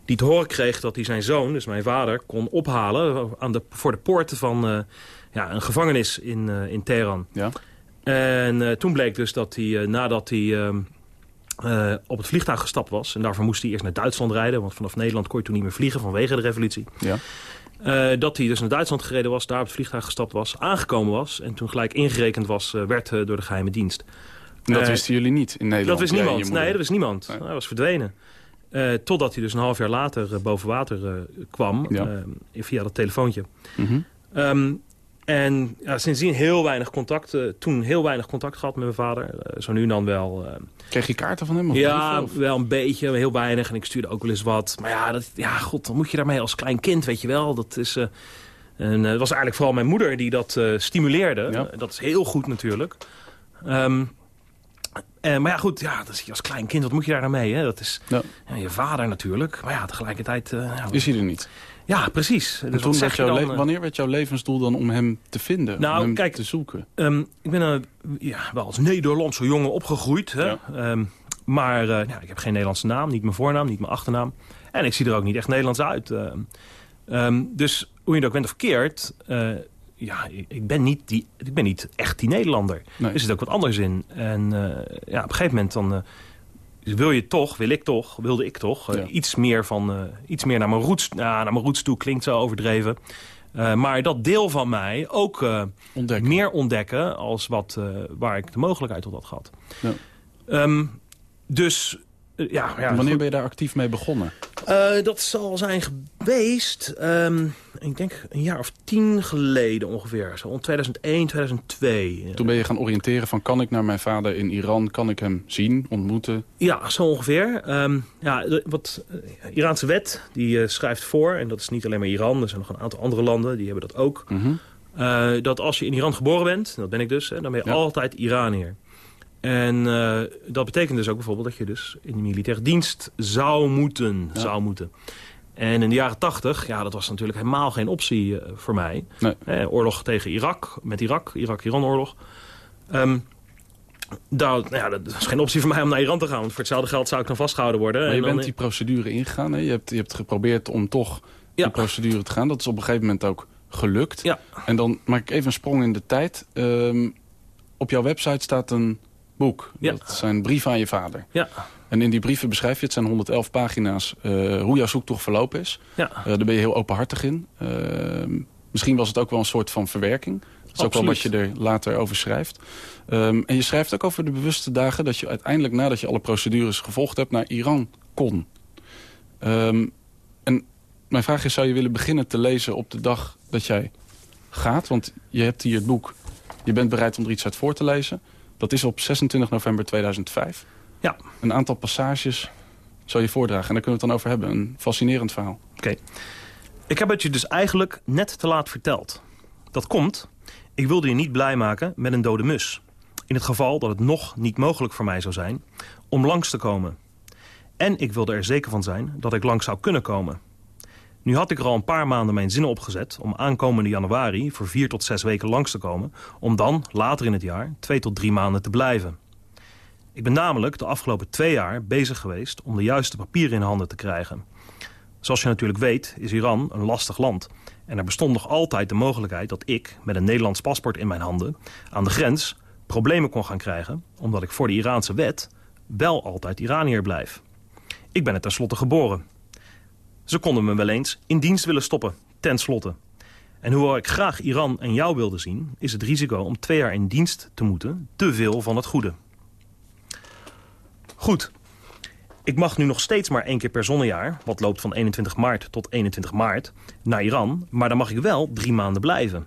Speaker 5: die te horen kreeg dat hij zijn zoon, dus mijn vader, kon ophalen... Aan de, voor de poorten van uh, ja, een gevangenis in, uh, in Teheran. Ja. En uh, toen bleek dus dat hij, nadat hij ehm, op het vliegtuig gestapt was... en daarvoor moest hij eerst naar Duitsland rijden... want vanaf Nederland kon je toen niet meer vliegen vanwege de revolutie... Ja. dat hij dus naar Duitsland gereden was, daar op het vliegtuig gestapt was... aangekomen was en toen gelijk ingerekend was, werd door de geheime dienst.
Speaker 4: En dat wisten jullie niet in Nederland?
Speaker 5: Dat wist niemand. Nee, dat wist niemand. Nee. Hij was verdwenen. Uh, totdat hij dus een half jaar later uh, boven water uh, kwam. Ja. via dat telefoontje. Mm -hmm. um, en ja, sindsdien heel weinig contact. toen heel weinig contact gehad met mijn vader. zo nu en dan wel.
Speaker 4: Kreeg je kaarten van hem? Of
Speaker 5: ja, of? wel een beetje. Heel weinig. En ik stuurde ook wel eens wat. Maar ja, dat, ja god, dan moet je daarmee als klein kind, weet je wel. Dat is... en het was eigenlijk vooral mijn moeder die dat stimuleerde. Ja. dat is heel goed natuurlijk. Um, uh, maar ja, goed, ja, dat is, als klein kind, wat moet je daar nou mee? Hè? Dat is ja. Ja, je vader natuurlijk. Maar ja, tegelijkertijd... Uh, ja,
Speaker 4: is hij er niet?
Speaker 5: Ja, precies.
Speaker 4: Dus toen werd jouw dan, wanneer werd jouw levensdoel dan om hem te vinden?
Speaker 5: Nou,
Speaker 4: om hem
Speaker 5: kijk,
Speaker 4: te zoeken?
Speaker 5: Um, ik ben uh, ja, wel als Nederlandse jongen opgegroeid. Hè? Um, maar ja, ik heb geen Nederlandse naam, niet mijn voornaam, niet mijn achternaam. En ik zie er ook niet echt Nederlands uit. Um, dus hoe je het ook bent of keert ja, ik ben niet, die, ik ben niet echt die Nederlander. Nee. Er zit ook wat anders in. En uh, ja, op een gegeven moment dan... Uh, wil je toch, wil ik toch, wilde ik toch... Uh, ja. iets, meer van, iets meer naar mijn roots, naar mijn roots toe klinkt zo overdreven. maar dat deel van mij ook ontdekken. meer ontdekken... als wat, waar ik de mogelijkheid tot had gehad. Ja. Um, dus ja, ja,
Speaker 4: Wanneer goed. ben je daar actief mee begonnen?
Speaker 5: Uh, dat zal zijn geweest, um, ik denk een jaar of tien geleden ongeveer. Zo rond 2001, 2002.
Speaker 4: Toen ben je gaan oriënteren van kan ik naar mijn vader in Iran? Kan ik hem zien, ontmoeten?
Speaker 5: Ja, zo ongeveer. Um, ja, wat uh, Iraanse wet die uh, schrijft voor, en dat is niet alleen maar Iran. Er zijn nog een aantal andere landen, die hebben dat ook. Mm -hmm. dat als je in Iran geboren bent, dat ben ik dus, hè, dan ben je ja. altijd Iranier. En uh, dat betekent dus ook bijvoorbeeld dat je dus in de militaire dienst zou moeten. Ja. Zou moeten. En in de jaren tachtig, ja, dat was natuurlijk helemaal geen optie uh, voor mij. Nee. Eh, oorlog tegen Irak, met Irak, Irak-Iran-oorlog. Um, nou, ja, dat is geen optie voor mij om naar Iran te gaan. Want voor hetzelfde geld zou ik dan vastgehouden worden.
Speaker 4: Maar je
Speaker 5: en
Speaker 4: bent
Speaker 5: dan,
Speaker 4: die procedure ingegaan. Hè? Je, hebt, je hebt geprobeerd om toch ja. die procedure te gaan. Dat is op een gegeven moment ook gelukt.
Speaker 5: Ja.
Speaker 4: En dan maak ik even een sprong in de tijd. Um, op jouw website staat een boek. Ja. Dat zijn brieven aan je vader.
Speaker 5: Ja.
Speaker 4: En in die brieven beschrijf je, het zijn 111 pagina's, uh, hoe jouw zoektocht verlopen is.
Speaker 5: Ja.
Speaker 4: Uh, daar ben je heel openhartig in. Uh, misschien was het ook wel een soort van verwerking. Dat is ook wel wat je er later over schrijft. Um, en je schrijft ook over de bewuste dagen dat je uiteindelijk nadat je alle procedures gevolgd hebt naar Iran kon. Um, en mijn vraag is, zou je willen beginnen te lezen op de dag dat jij gaat? Want je hebt hier het boek. Je bent bereid om er iets uit voor te lezen. Dat is op 26 november 2005.
Speaker 5: Ja.
Speaker 4: Een aantal passages zal je voordragen. En daar kunnen we het dan over hebben. Een fascinerend verhaal.
Speaker 5: Oké. Ik heb het je dus eigenlijk net te laat verteld. Dat komt, ik wilde je niet blij maken met een dode mus. In het geval dat het nog niet mogelijk voor mij zou zijn om langs te komen. En ik wilde er zeker van zijn dat ik langs zou kunnen komen. Nu had ik er al een paar maanden mijn zinnen opgezet om aankomende januari voor vier tot zes weken langs te komen, om dan later in het jaar twee tot drie maanden te blijven. Ik ben namelijk de afgelopen twee jaar bezig geweest om de juiste papieren in handen te krijgen. Zoals je natuurlijk weet is Iran een lastig land. En er bestond nog altijd de mogelijkheid dat ik, met een Nederlands paspoort in mijn handen... aan de grens problemen kon gaan krijgen... omdat ik voor de Iraanse wet wel altijd Iranier blijf. Ik ben er tenslotte geboren. Ze konden me wel eens in dienst willen stoppen, ten slotte. En hoewel ik graag Iran en jou wilde zien... is het risico om twee jaar in dienst te moeten te veel van het goede. Goed, ik mag nu nog steeds maar één keer per zonnejaar... wat loopt van 21 maart tot 21 maart, naar Iran... maar dan mag ik wel drie maanden blijven.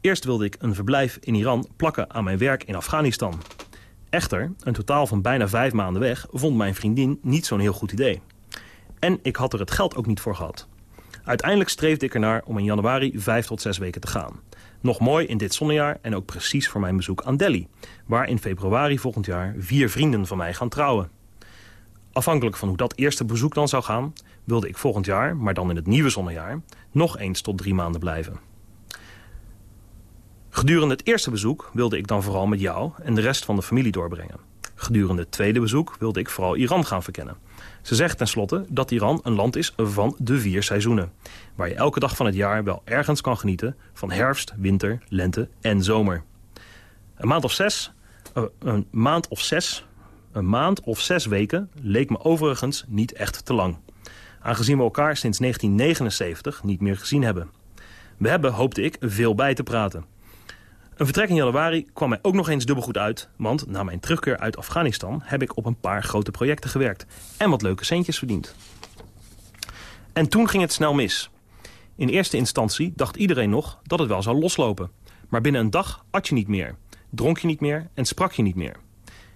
Speaker 5: Eerst wilde ik een verblijf in Iran plakken aan mijn werk in Afghanistan. Echter, een totaal van bijna vijf maanden weg... vond mijn vriendin niet zo'n heel goed idee. En ik had er het geld ook niet voor gehad. Uiteindelijk streefde ik ernaar om in januari vijf tot zes weken te gaan. Nog mooi in dit zonnejaar en ook precies voor mijn bezoek aan Delhi... waar in februari volgend jaar vier vrienden van mij gaan trouwen. Afhankelijk van hoe dat eerste bezoek dan zou gaan... wilde ik volgend jaar, maar dan in het nieuwe zonnejaar... nog eens tot drie maanden blijven. Gedurende het eerste bezoek wilde ik dan vooral met jou en de rest van de familie doorbrengen. Gedurende het tweede bezoek wilde ik vooral Iran gaan verkennen. Ze zegt tenslotte dat Iran een land is van de vier seizoenen. Waar je elke dag van het jaar wel ergens kan genieten van herfst, winter, lente en zomer. Een maand of zes, uh, een maand of zes, een maand of zes weken leek me overigens niet echt te lang. Aangezien we elkaar sinds 1979 niet meer gezien hebben. We hebben, hoopte ik, veel bij te praten. Een vertrek in januari kwam mij ook nog eens dubbelgoed uit... want na mijn terugkeer uit Afghanistan heb ik op een paar grote projecten gewerkt... en wat leuke centjes verdiend. En toen ging het snel mis. In eerste instantie dacht iedereen nog dat het wel zou loslopen. Maar binnen een dag at je niet meer, dronk je niet meer en sprak je niet meer.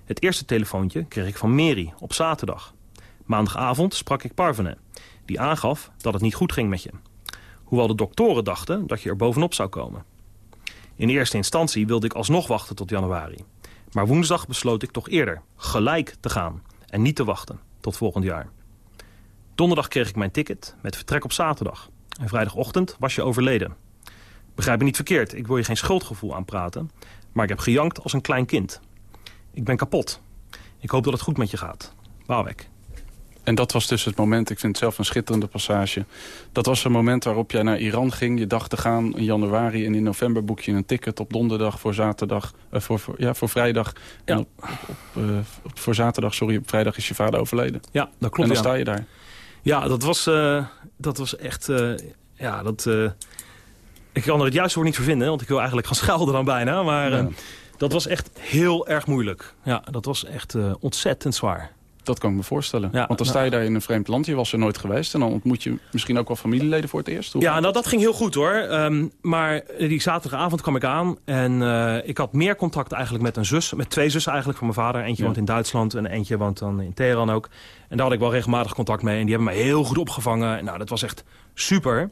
Speaker 5: Het eerste telefoontje kreeg ik van Mary op zaterdag. Maandagavond sprak ik Parvene, die aangaf dat het niet goed ging met je. Hoewel de doktoren dachten dat je er bovenop zou komen. In eerste instantie wilde ik alsnog wachten tot januari. Maar woensdag besloot ik toch eerder, gelijk te gaan en niet te wachten tot volgend jaar. Donderdag kreeg ik mijn ticket met vertrek op zaterdag. En vrijdagochtend was je overleden. Begrijp me niet verkeerd, ik wil je geen schuldgevoel aanpraten... maar ik heb gejankt als een klein kind. Ik ben kapot. Ik hoop dat het goed met je gaat. Wauwek.
Speaker 4: En dat was dus het moment, ik vind het zelf een schitterende passage. Dat was het moment waarop jij naar Iran ging. Je dacht te gaan in januari en in november boek je een ticket op donderdag voor zaterdag. Uh, voor, voor, ja, voor vrijdag.
Speaker 5: Ja.
Speaker 4: En op, op, uh, op, voor zaterdag, sorry, op vrijdag is je vader overleden.
Speaker 5: Ja, dat klopt.
Speaker 4: En dan
Speaker 5: ja.
Speaker 4: sta je daar.
Speaker 5: Ja, dat was, uh, dat was echt... ja, dat... ik kan er het juiste woord niet voor vinden, want ik wil eigenlijk gaan schelden dan bijna. Maar ja. dat was echt heel erg moeilijk. Ja, dat was echt ontzettend zwaar.
Speaker 4: Dat kan ik me voorstellen. Ja, Want dan sta je daar in een vreemd land. Je was er nooit geweest. En dan ontmoet je misschien ook wel familieleden voor het eerst.
Speaker 5: Hoe ja, nou, dat ging heel goed hoor. Um, maar die zaterdagavond kwam ik aan. En uh, ik had meer contact eigenlijk met een zus. Met twee zussen eigenlijk van mijn vader. Eentje ja. woont in Duitsland en eentje woont dan in Teheran ook. En daar had ik wel regelmatig contact mee. En die hebben mij heel goed opgevangen. Nou, dat was echt super.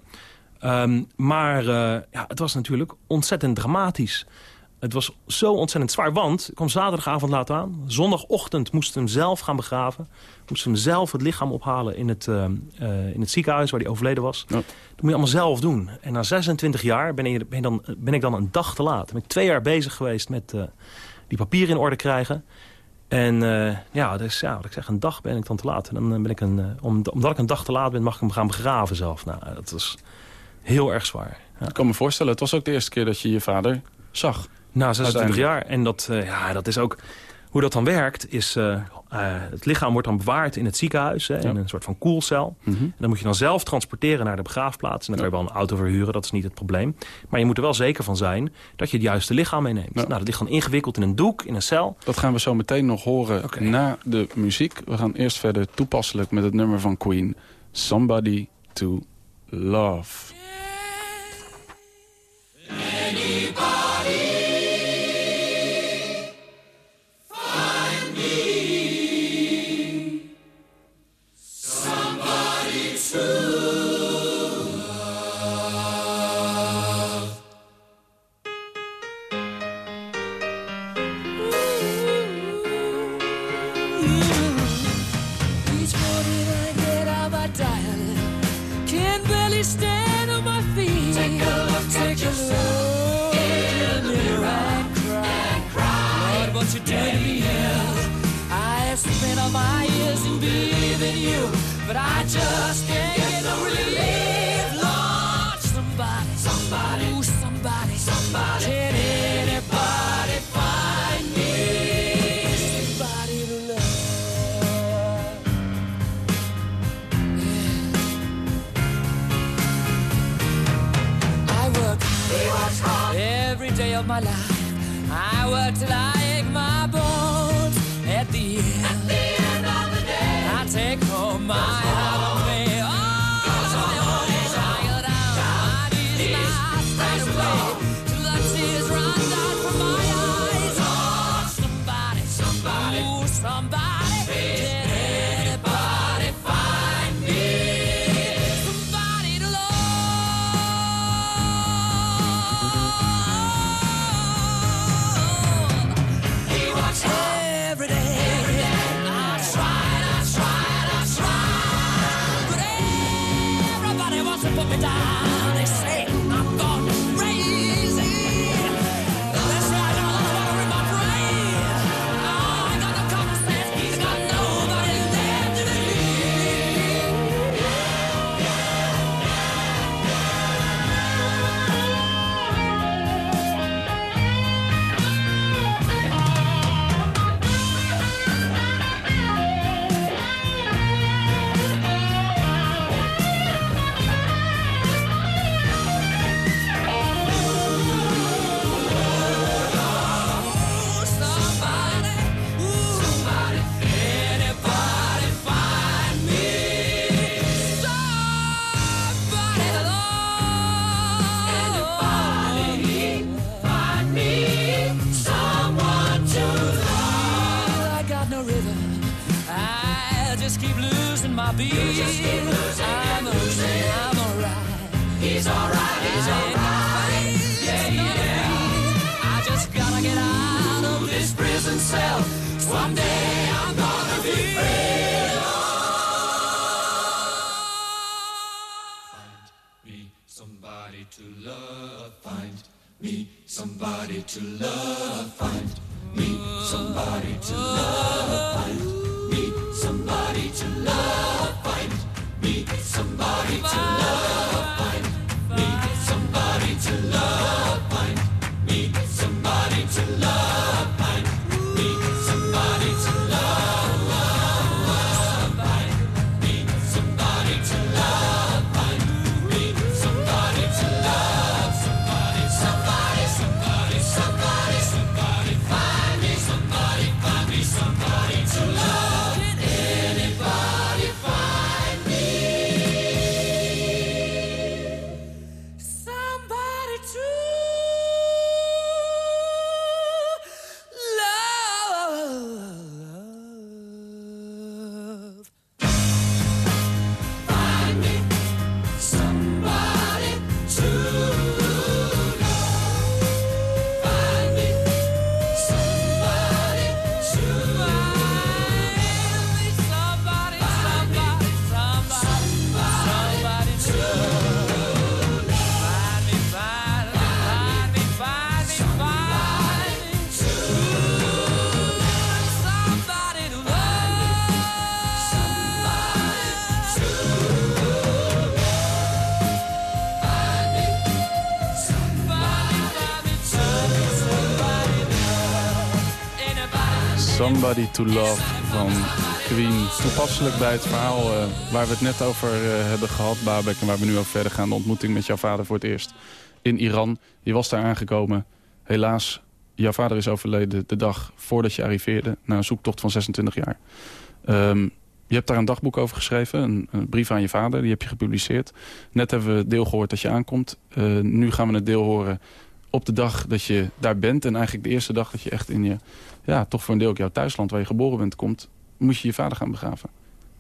Speaker 5: Um, maar uh, ja, het was natuurlijk ontzettend dramatisch. Het was zo ontzettend zwaar, want ik kwam zaterdagavond laat aan. Zondagochtend moesten we hem zelf gaan begraven. Moesten we hem zelf het lichaam ophalen in het, uh, uh, in het ziekenhuis waar hij overleden was. Ja. Dat moet je allemaal zelf doen. En na 26 jaar ben, je, ben, je dan, ben ik dan een dag te laat. Ben ik twee jaar bezig geweest met uh, die papieren in orde krijgen. En ja, dus ja, wat ik zeg, een dag ben ik dan te laat. En dan ben ik een, om, omdat ik een dag te laat ben, mag ik hem gaan begraven zelf. Nou, dat was heel erg zwaar.
Speaker 4: Ja. Ik kan me voorstellen, het was ook de eerste keer dat je je vader zag.
Speaker 5: Na 26 jaar. En dat, eh, ja, dat is ook... Hoe dat dan werkt, is... Eh, eh, het lichaam wordt dan bewaard in het ziekenhuis. In een soort van koelcel. Mhm. En dan moet je dan zelf transporteren naar de begraafplaats. En dan ja. kan je wel een auto verhuren, dat is niet het probleem. Maar je moet er wel zeker van zijn dat je het juiste lichaam meeneemt. Nou, dat ligt dan ingewikkeld in een doek, in een cel.
Speaker 4: Dat gaan we zo meteen nog horen na de muziek. We gaan eerst verder toepasselijk met het nummer van Queen. Somebody to
Speaker 11: Love.
Speaker 4: Somebody to Love
Speaker 11: van Queen. Toepasselijk bij het verhaal eh, waar we het net over eh, hebben gehad, Babek... en waar we nu ook verder gaan. De ontmoeting met jouw vader voor het eerst in Iran. Je was daar aangekomen. Helaas, jouw vader is overleden de dag voordat je arriveerde... na een zoektocht van 26 jaar. Ehm,
Speaker 4: je hebt daar een dagboek over geschreven, een, een, brief aan je vader. Die heb je gepubliceerd. Net hebben we deel gehoord dat je aankomt. Eh, nu gaan we het deel horen op de dag dat je daar bent... en eigenlijk de eerste dag dat je echt in je ja, toch voor een deel ook jouw thuisland waar je geboren bent, komt, moet je je vader gaan begraven.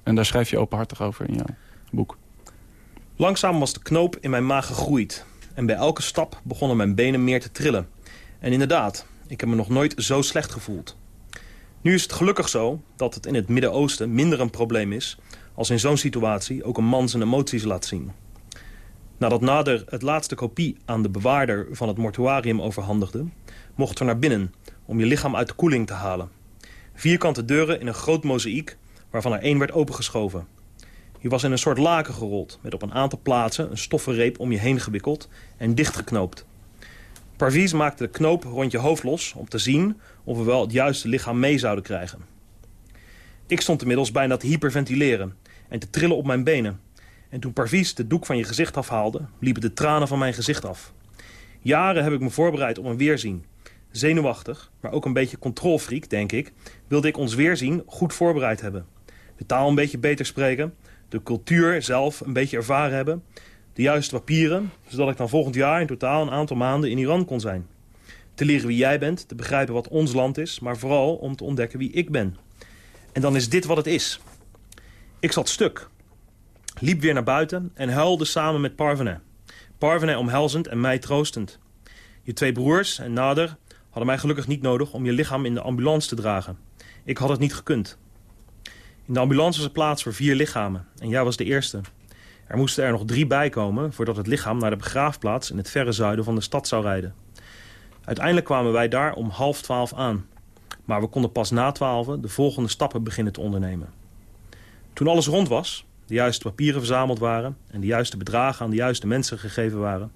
Speaker 4: En daar schrijf je openhartig over in jouw boek.
Speaker 5: Langzaam was de knoop in mijn maag gegroeid. En bij elke stap begonnen mijn benen meer te trillen. En inderdaad, ik heb me nog nooit zo slecht gevoeld. Nu is het gelukkig zo dat het in het Midden-Oosten minder een probleem is... als in zo'n situatie ook een man zijn emoties laat zien. Nadat Nader het laatste kopie aan de bewaarder van het mortuarium overhandigde... mochten we naar binnen om je lichaam uit de koeling te halen. Vierkante deuren in een groot mozaïek waarvan er één werd opengeschoven. Je was in een soort laken gerold, met op een aantal plaatsen een stoffen reep om je heen gewikkeld en dichtgeknoopt. Parvies maakte de knoop rond je hoofd los om te zien of we wel het juiste lichaam mee zouden krijgen. Ik stond inmiddels bijna te hyperventileren en te trillen op mijn benen. En toen Parvies de doek van je gezicht afhaalde, liepen de tranen van mijn gezicht af. Jaren heb ik me voorbereid op een weerzien. Zenuwachtig, maar ook een beetje controlfreak, denk ik, wilde ik ons weerzien goed voorbereid hebben. De taal een beetje beter spreken, de cultuur zelf een beetje ervaren hebben... de juiste papieren, zodat ik dan volgend jaar in totaal een aantal maanden in Iran kon zijn. Te leren wie jij bent, te begrijpen wat ons land is... maar vooral om te ontdekken wie ik ben. En dan is dit wat het is. Ik zat stuk, liep weer naar buiten en huilde samen met Parvene. Parvene omhelzend en mij troostend. Je twee broers en Nader hadden mij gelukkig niet nodig om je lichaam in de ambulance te dragen. Ik had het niet gekund. In de ambulance was er plaats voor vier lichamen en jij was de eerste. Er moesten er nog drie bij komen voordat het lichaam naar de begraafplaats in het verre zuiden van de stad zou rijden. Uiteindelijk kwamen wij daar om half twaalf aan. Maar we konden pas na twaalf de volgende stappen beginnen te ondernemen. Toen alles rond was, de juiste papieren verzameld waren... en de juiste bedragen aan de juiste mensen gegeven waren...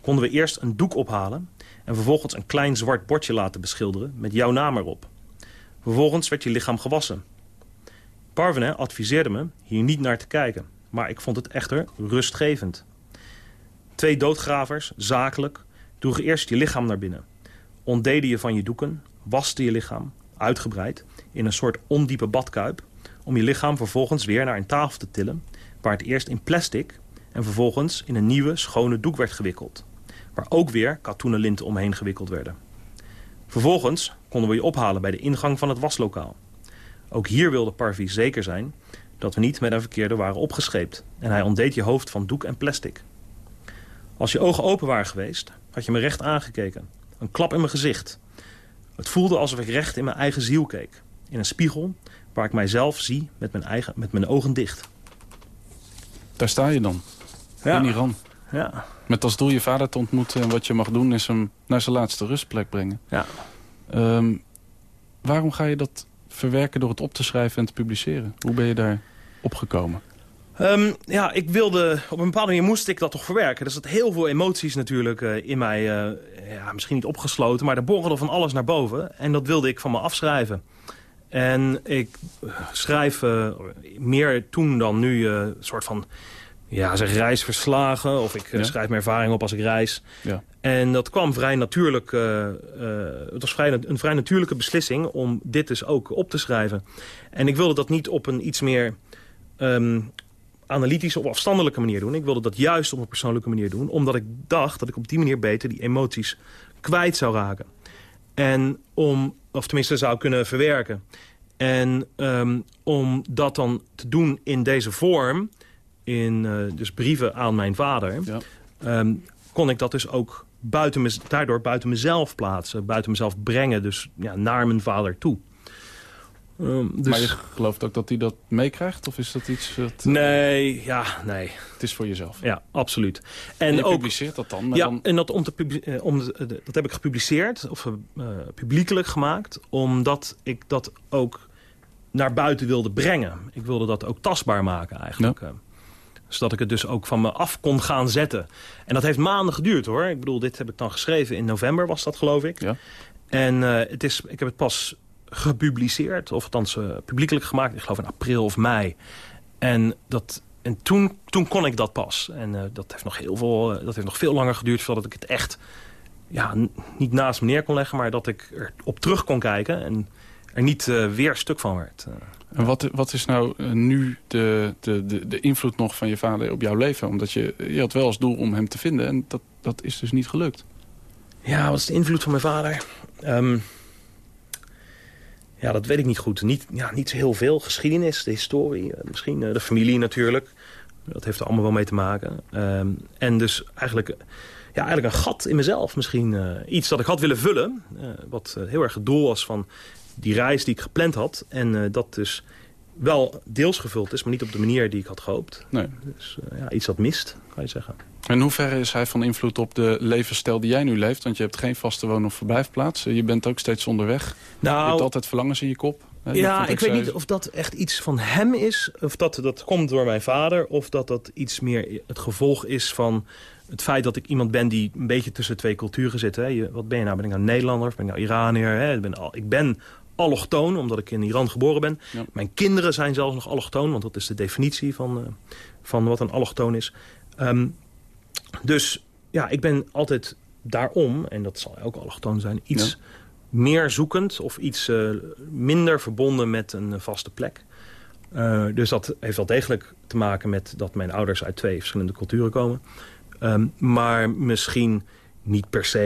Speaker 5: konden we eerst een doek ophalen... en vervolgens een klein zwart bordje laten beschilderen met jouw naam erop. Vervolgens werd je lichaam gewassen. Parvene adviseerde me hier niet naar te kijken... maar ik vond het echter rustgevend. Twee doodgravers, zakelijk, droegen eerst je lichaam naar binnen. Ontdeden je van je doeken, wasten je lichaam, uitgebreid... in een soort ondiepe badkuip om je lichaam vervolgens weer naar een tafel te tillen... waar het eerst in plastic en vervolgens in een nieuwe, schone doek werd gewikkeld. Waar ook weer katoenen linten omheen gewikkeld werden. Vervolgens konden we je ophalen bij de ingang van het waslokaal. Ook hier wilde Parvi zeker zijn dat we niet met een verkeerde waren opgescheept... en hij ontdeed je hoofd van doek en plastic. Als je ogen open waren geweest, had je me recht aangekeken. Een klap in mijn gezicht. Het voelde alsof ik recht in mijn eigen ziel keek. In een spiegel waar ik mijzelf zie met mijn, eigen, met mijn ogen dicht.
Speaker 4: Daar sta je dan,
Speaker 5: Ja.
Speaker 4: in Iran.
Speaker 5: Ja.
Speaker 4: Met als doel je vader te ontmoeten en wat je mag doen is hem naar zijn laatste rustplek brengen.
Speaker 5: Ja.
Speaker 4: Ehm, waarom ga je dat verwerken door het op te schrijven en te publiceren? Hoe ben je daar opgekomen?
Speaker 5: Ehm, ja, ik wilde, op een bepaalde manier moest ik dat toch verwerken. Er zat heel veel emoties natuurlijk eh, in mij, eh, ja, misschien niet opgesloten, maar er borrelde van alles naar boven. En dat wilde ik van me afschrijven. En ik schrijf eh, meer toen dan nu een soort van ja, zeg reisverslagen. Of ik eh,
Speaker 4: Ja.
Speaker 5: schrijf mijn ervaring op als ik reis.
Speaker 4: Ja.
Speaker 5: En dat kwam vrij natuurlijk. eh, eh, het was vrij, een vrij natuurlijke beslissing om dit dus ook op te schrijven. En ik wilde dat niet op een iets meer ehm, analytische of afstandelijke manier doen. Ik wilde dat juist op een persoonlijke manier doen. Omdat ik dacht dat ik op die manier beter die emoties kwijt zou raken. En om, of tenminste zou kunnen verwerken. En ehm, om dat dan te doen in deze vorm, in eh, dus brieven aan mijn vader... ehm, kon ik dat dus ook buiten mez- daardoor buiten mezelf plaatsen. Buiten mezelf brengen, dus ja, naar mijn vader toe. Ehm, dus...
Speaker 4: Maar je gelooft ook dat hij dat meekrijgt? Of is dat iets wat...
Speaker 5: Nee, ja, nee.
Speaker 4: Het is voor jezelf.
Speaker 5: Ja, absoluut.
Speaker 4: En je
Speaker 5: ook,
Speaker 4: publiceert dat dan? Maar
Speaker 5: ja,
Speaker 4: dan...
Speaker 5: en dat, om te eh, om de- dat heb ik gepubliceerd, of eh, publiekelijk gemaakt... omdat ik dat ook naar buiten wilde brengen. Ik wilde dat ook tastbaar maken eigenlijk. eh. Zodat ik het dus ook van me af kon gaan zetten. En dat heeft maanden geduurd hoor. Ik bedoel, dit heb ik dan geschreven in november was dat geloof ik.
Speaker 4: Ja.
Speaker 5: En eh, het is, ik heb het pas gepubliceerd, of althans eh, publiekelijk gemaakt. Ik geloof in april of mei. En, dat, en toen, toen kon ik dat pas. En eh, dat, heeft nog heel veel, dat heeft nog veel langer geduurd voordat ik het echt ja, niet naast me neer kon leggen... maar dat ik erop terug kon kijken en er niet weer stuk van werd.
Speaker 4: En wat, wat is nou eh, nu de, de, de, de invloed nog van je vader op jouw leven? Omdat je, je had wel als doel om hem te vinden en dat, dat is dus niet gelukt.
Speaker 5: Ja, wat is de invloed van mijn vader? Ehm, ja, dat weet ik niet goed. Niet, ja, niet heel veel. Geschiedenis, de historie, eh, misschien eh, de familie natuurlijk. Dat heeft er allemaal wel mee te maken. Ehm, en dus eigenlijk, ja, eigenlijk een gat in mezelf. Misschien iets dat ik had willen vullen. wat heel erg het doel was van die reis die ik gepland had. En eh, dat dus wel deels gevuld is, maar niet op de manier die ik had gehoopt.
Speaker 4: Nee.
Speaker 5: Dus eh, ja, iets dat mist, kan je zeggen.
Speaker 4: En in hoeverre is hij van invloed op de levensstijl die jij nu leeft? Want je hebt geen vaste woon- of verblijfplaats. Eh, Je bent ook steeds onderweg.
Speaker 5: Nou,
Speaker 4: je hebt altijd verlangens in je kop.
Speaker 5: Ja, ik weet niet of dat echt iets van hem is. Of dat dat komt door mijn vader. Of dat dat iets meer het gevolg is van het feit dat ik iemand ben die een beetje tussen twee culturen zit. Hè. Je, wat ben je nou? Ben ik nou Nederlander of ben ik nou Iranier? Hè? Ik, ben al, ik ben allochtoon, omdat ik in Iran geboren ben.
Speaker 4: Ja.
Speaker 5: Mijn kinderen zijn zelfs nog allochtoon, want dat is de definitie van, eh, van wat een allochtoon is. Ehm, dus ja, ik ben altijd daarom, en dat zal ook allochtoon zijn, iets
Speaker 4: Ja.
Speaker 5: meer zoekend of iets eh, minder verbonden met een vaste plek. Eh, dus dat heeft wel degelijk te maken met dat mijn ouders uit twee verschillende culturen komen. Ehm, maar misschien niet per se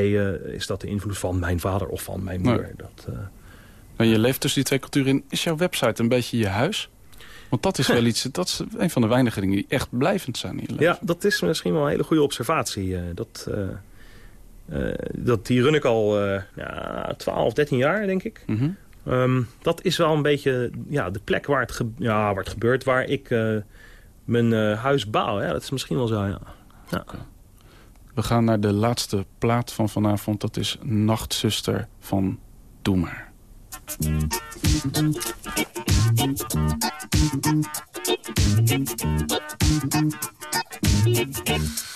Speaker 5: eh, is dat de invloed van mijn vader of van mijn moeder.
Speaker 4: Nee.
Speaker 5: Dat,
Speaker 4: Nou, je leeft tussen die twee culturen in. Is jouw website een beetje je huis? Want dat is wel iets, dat is een van de weinige dingen die echt blijvend zijn in je leven.
Speaker 5: Ja, dat is misschien wel een hele goede observatie. eh, dat, eh, eh, dat, die run ik al eh ja, 12, 13 jaar, denk ik.
Speaker 4: Mhm.
Speaker 5: Ehm, dat is wel een beetje ja, de plek waar het, ge- ja, waar het gebeurt, waar ik mijn huis bouw. Ja, dat is misschien wel zo, ja. ja.
Speaker 4: We gaan naar de laatste plaat van vanavond. Dat is Nachtzuster van Doe Maar. Thank you.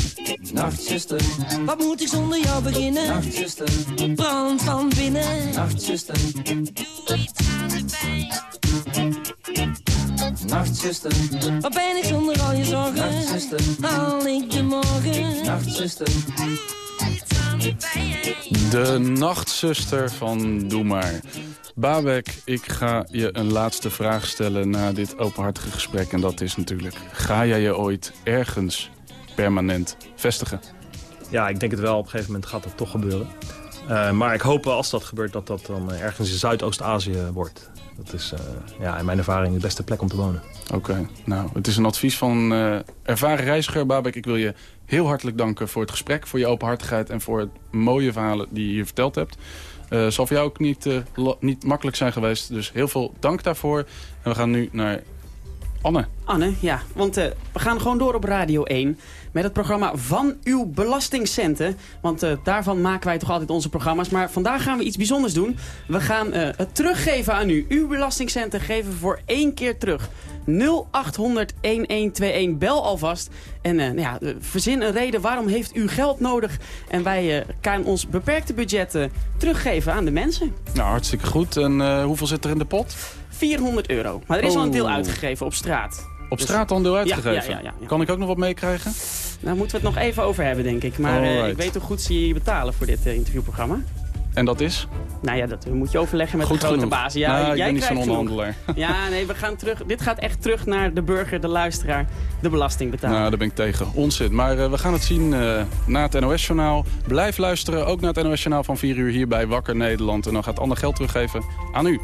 Speaker 12: Nachtzuster, wat moet ik zonder jou beginnen? Nachtzuster, brand van binnen. Nachtzuster, doe iets aan de pijn. Nachtzuster, wat ben ik zonder al je zorgen? Nachtzuster, haal ik de morgen? Nachtzuster. De
Speaker 4: Nachtzuster van Doe Maar. Babek, ik ga je een laatste vraag stellen na dit openhartige gesprek. En dat is natuurlijk, ga jij je ooit ergens permanent vestigen?
Speaker 5: Ja, ik denk het wel. Op een gegeven moment gaat dat toch gebeuren. Eh, maar ik hoop als dat gebeurt dat dat dan eh, ergens in Zuidoost-Azië wordt. Dat is eh, ja, in mijn ervaring de beste plek om te wonen.
Speaker 4: Oké, nou, het is een advies van ervaren reiziger. Babek, ik wil je heel hartelijk danken voor het gesprek, voor je openhartigheid en voor het mooie verhalen die je hier verteld hebt. Eh zal voor jou ook niet, niet makkelijk zijn geweest, dus heel veel dank daarvoor. En we gaan nu naar Anne.
Speaker 13: Anne, ja, want eh, we gaan gewoon door op Radio 1 met het programma Van Uw Belastingcenten. Want eh, daarvan maken wij toch altijd onze programma's. Maar vandaag gaan we iets bijzonders doen. We gaan eh, het teruggeven aan u. Uw belastingcenten geven we voor één keer terug. 0800 1121. Bel alvast. En nou ja, verzin een reden waarom heeft u geld nodig. En wij gaan ons beperkte budget teruggeven aan de mensen.
Speaker 4: Nou, hartstikke goed. En hoeveel zit er in de pot?
Speaker 13: 400 euro. Maar er is al een deel
Speaker 4: Oh.
Speaker 13: uitgegeven op straat.
Speaker 4: Op
Speaker 13: Dus-
Speaker 4: straat dan deel
Speaker 13: Ja,
Speaker 4: uitgegeven?
Speaker 13: ja, ja.
Speaker 4: Kan ik ook nog wat meekrijgen?
Speaker 13: Daar moeten we het nog even over hebben, denk ik. Maar eh, ik weet hoe goed ze je betalen voor dit eh, interviewprogramma.
Speaker 4: En dat is?
Speaker 13: Nou ja, dat moet je overleggen met
Speaker 4: Goed
Speaker 13: de grote
Speaker 4: genoeg.
Speaker 13: baas. Ja,
Speaker 4: Nou, ik
Speaker 13: jij
Speaker 4: ben niet zo'n onderhandelaar.
Speaker 13: Ja, nee, we gaan terug. Dit gaat echt terug naar de burger, de luisteraar, de belastingbetaler.
Speaker 4: Nou, daar ben ik tegen. Onzin. Maar eh, we gaan het zien eh, na het NOS-journaal. Blijf luisteren, ook naar het NOS-journaal van 4 uur hier bij Wakker Nederland. En dan gaat Anne geld teruggeven aan u.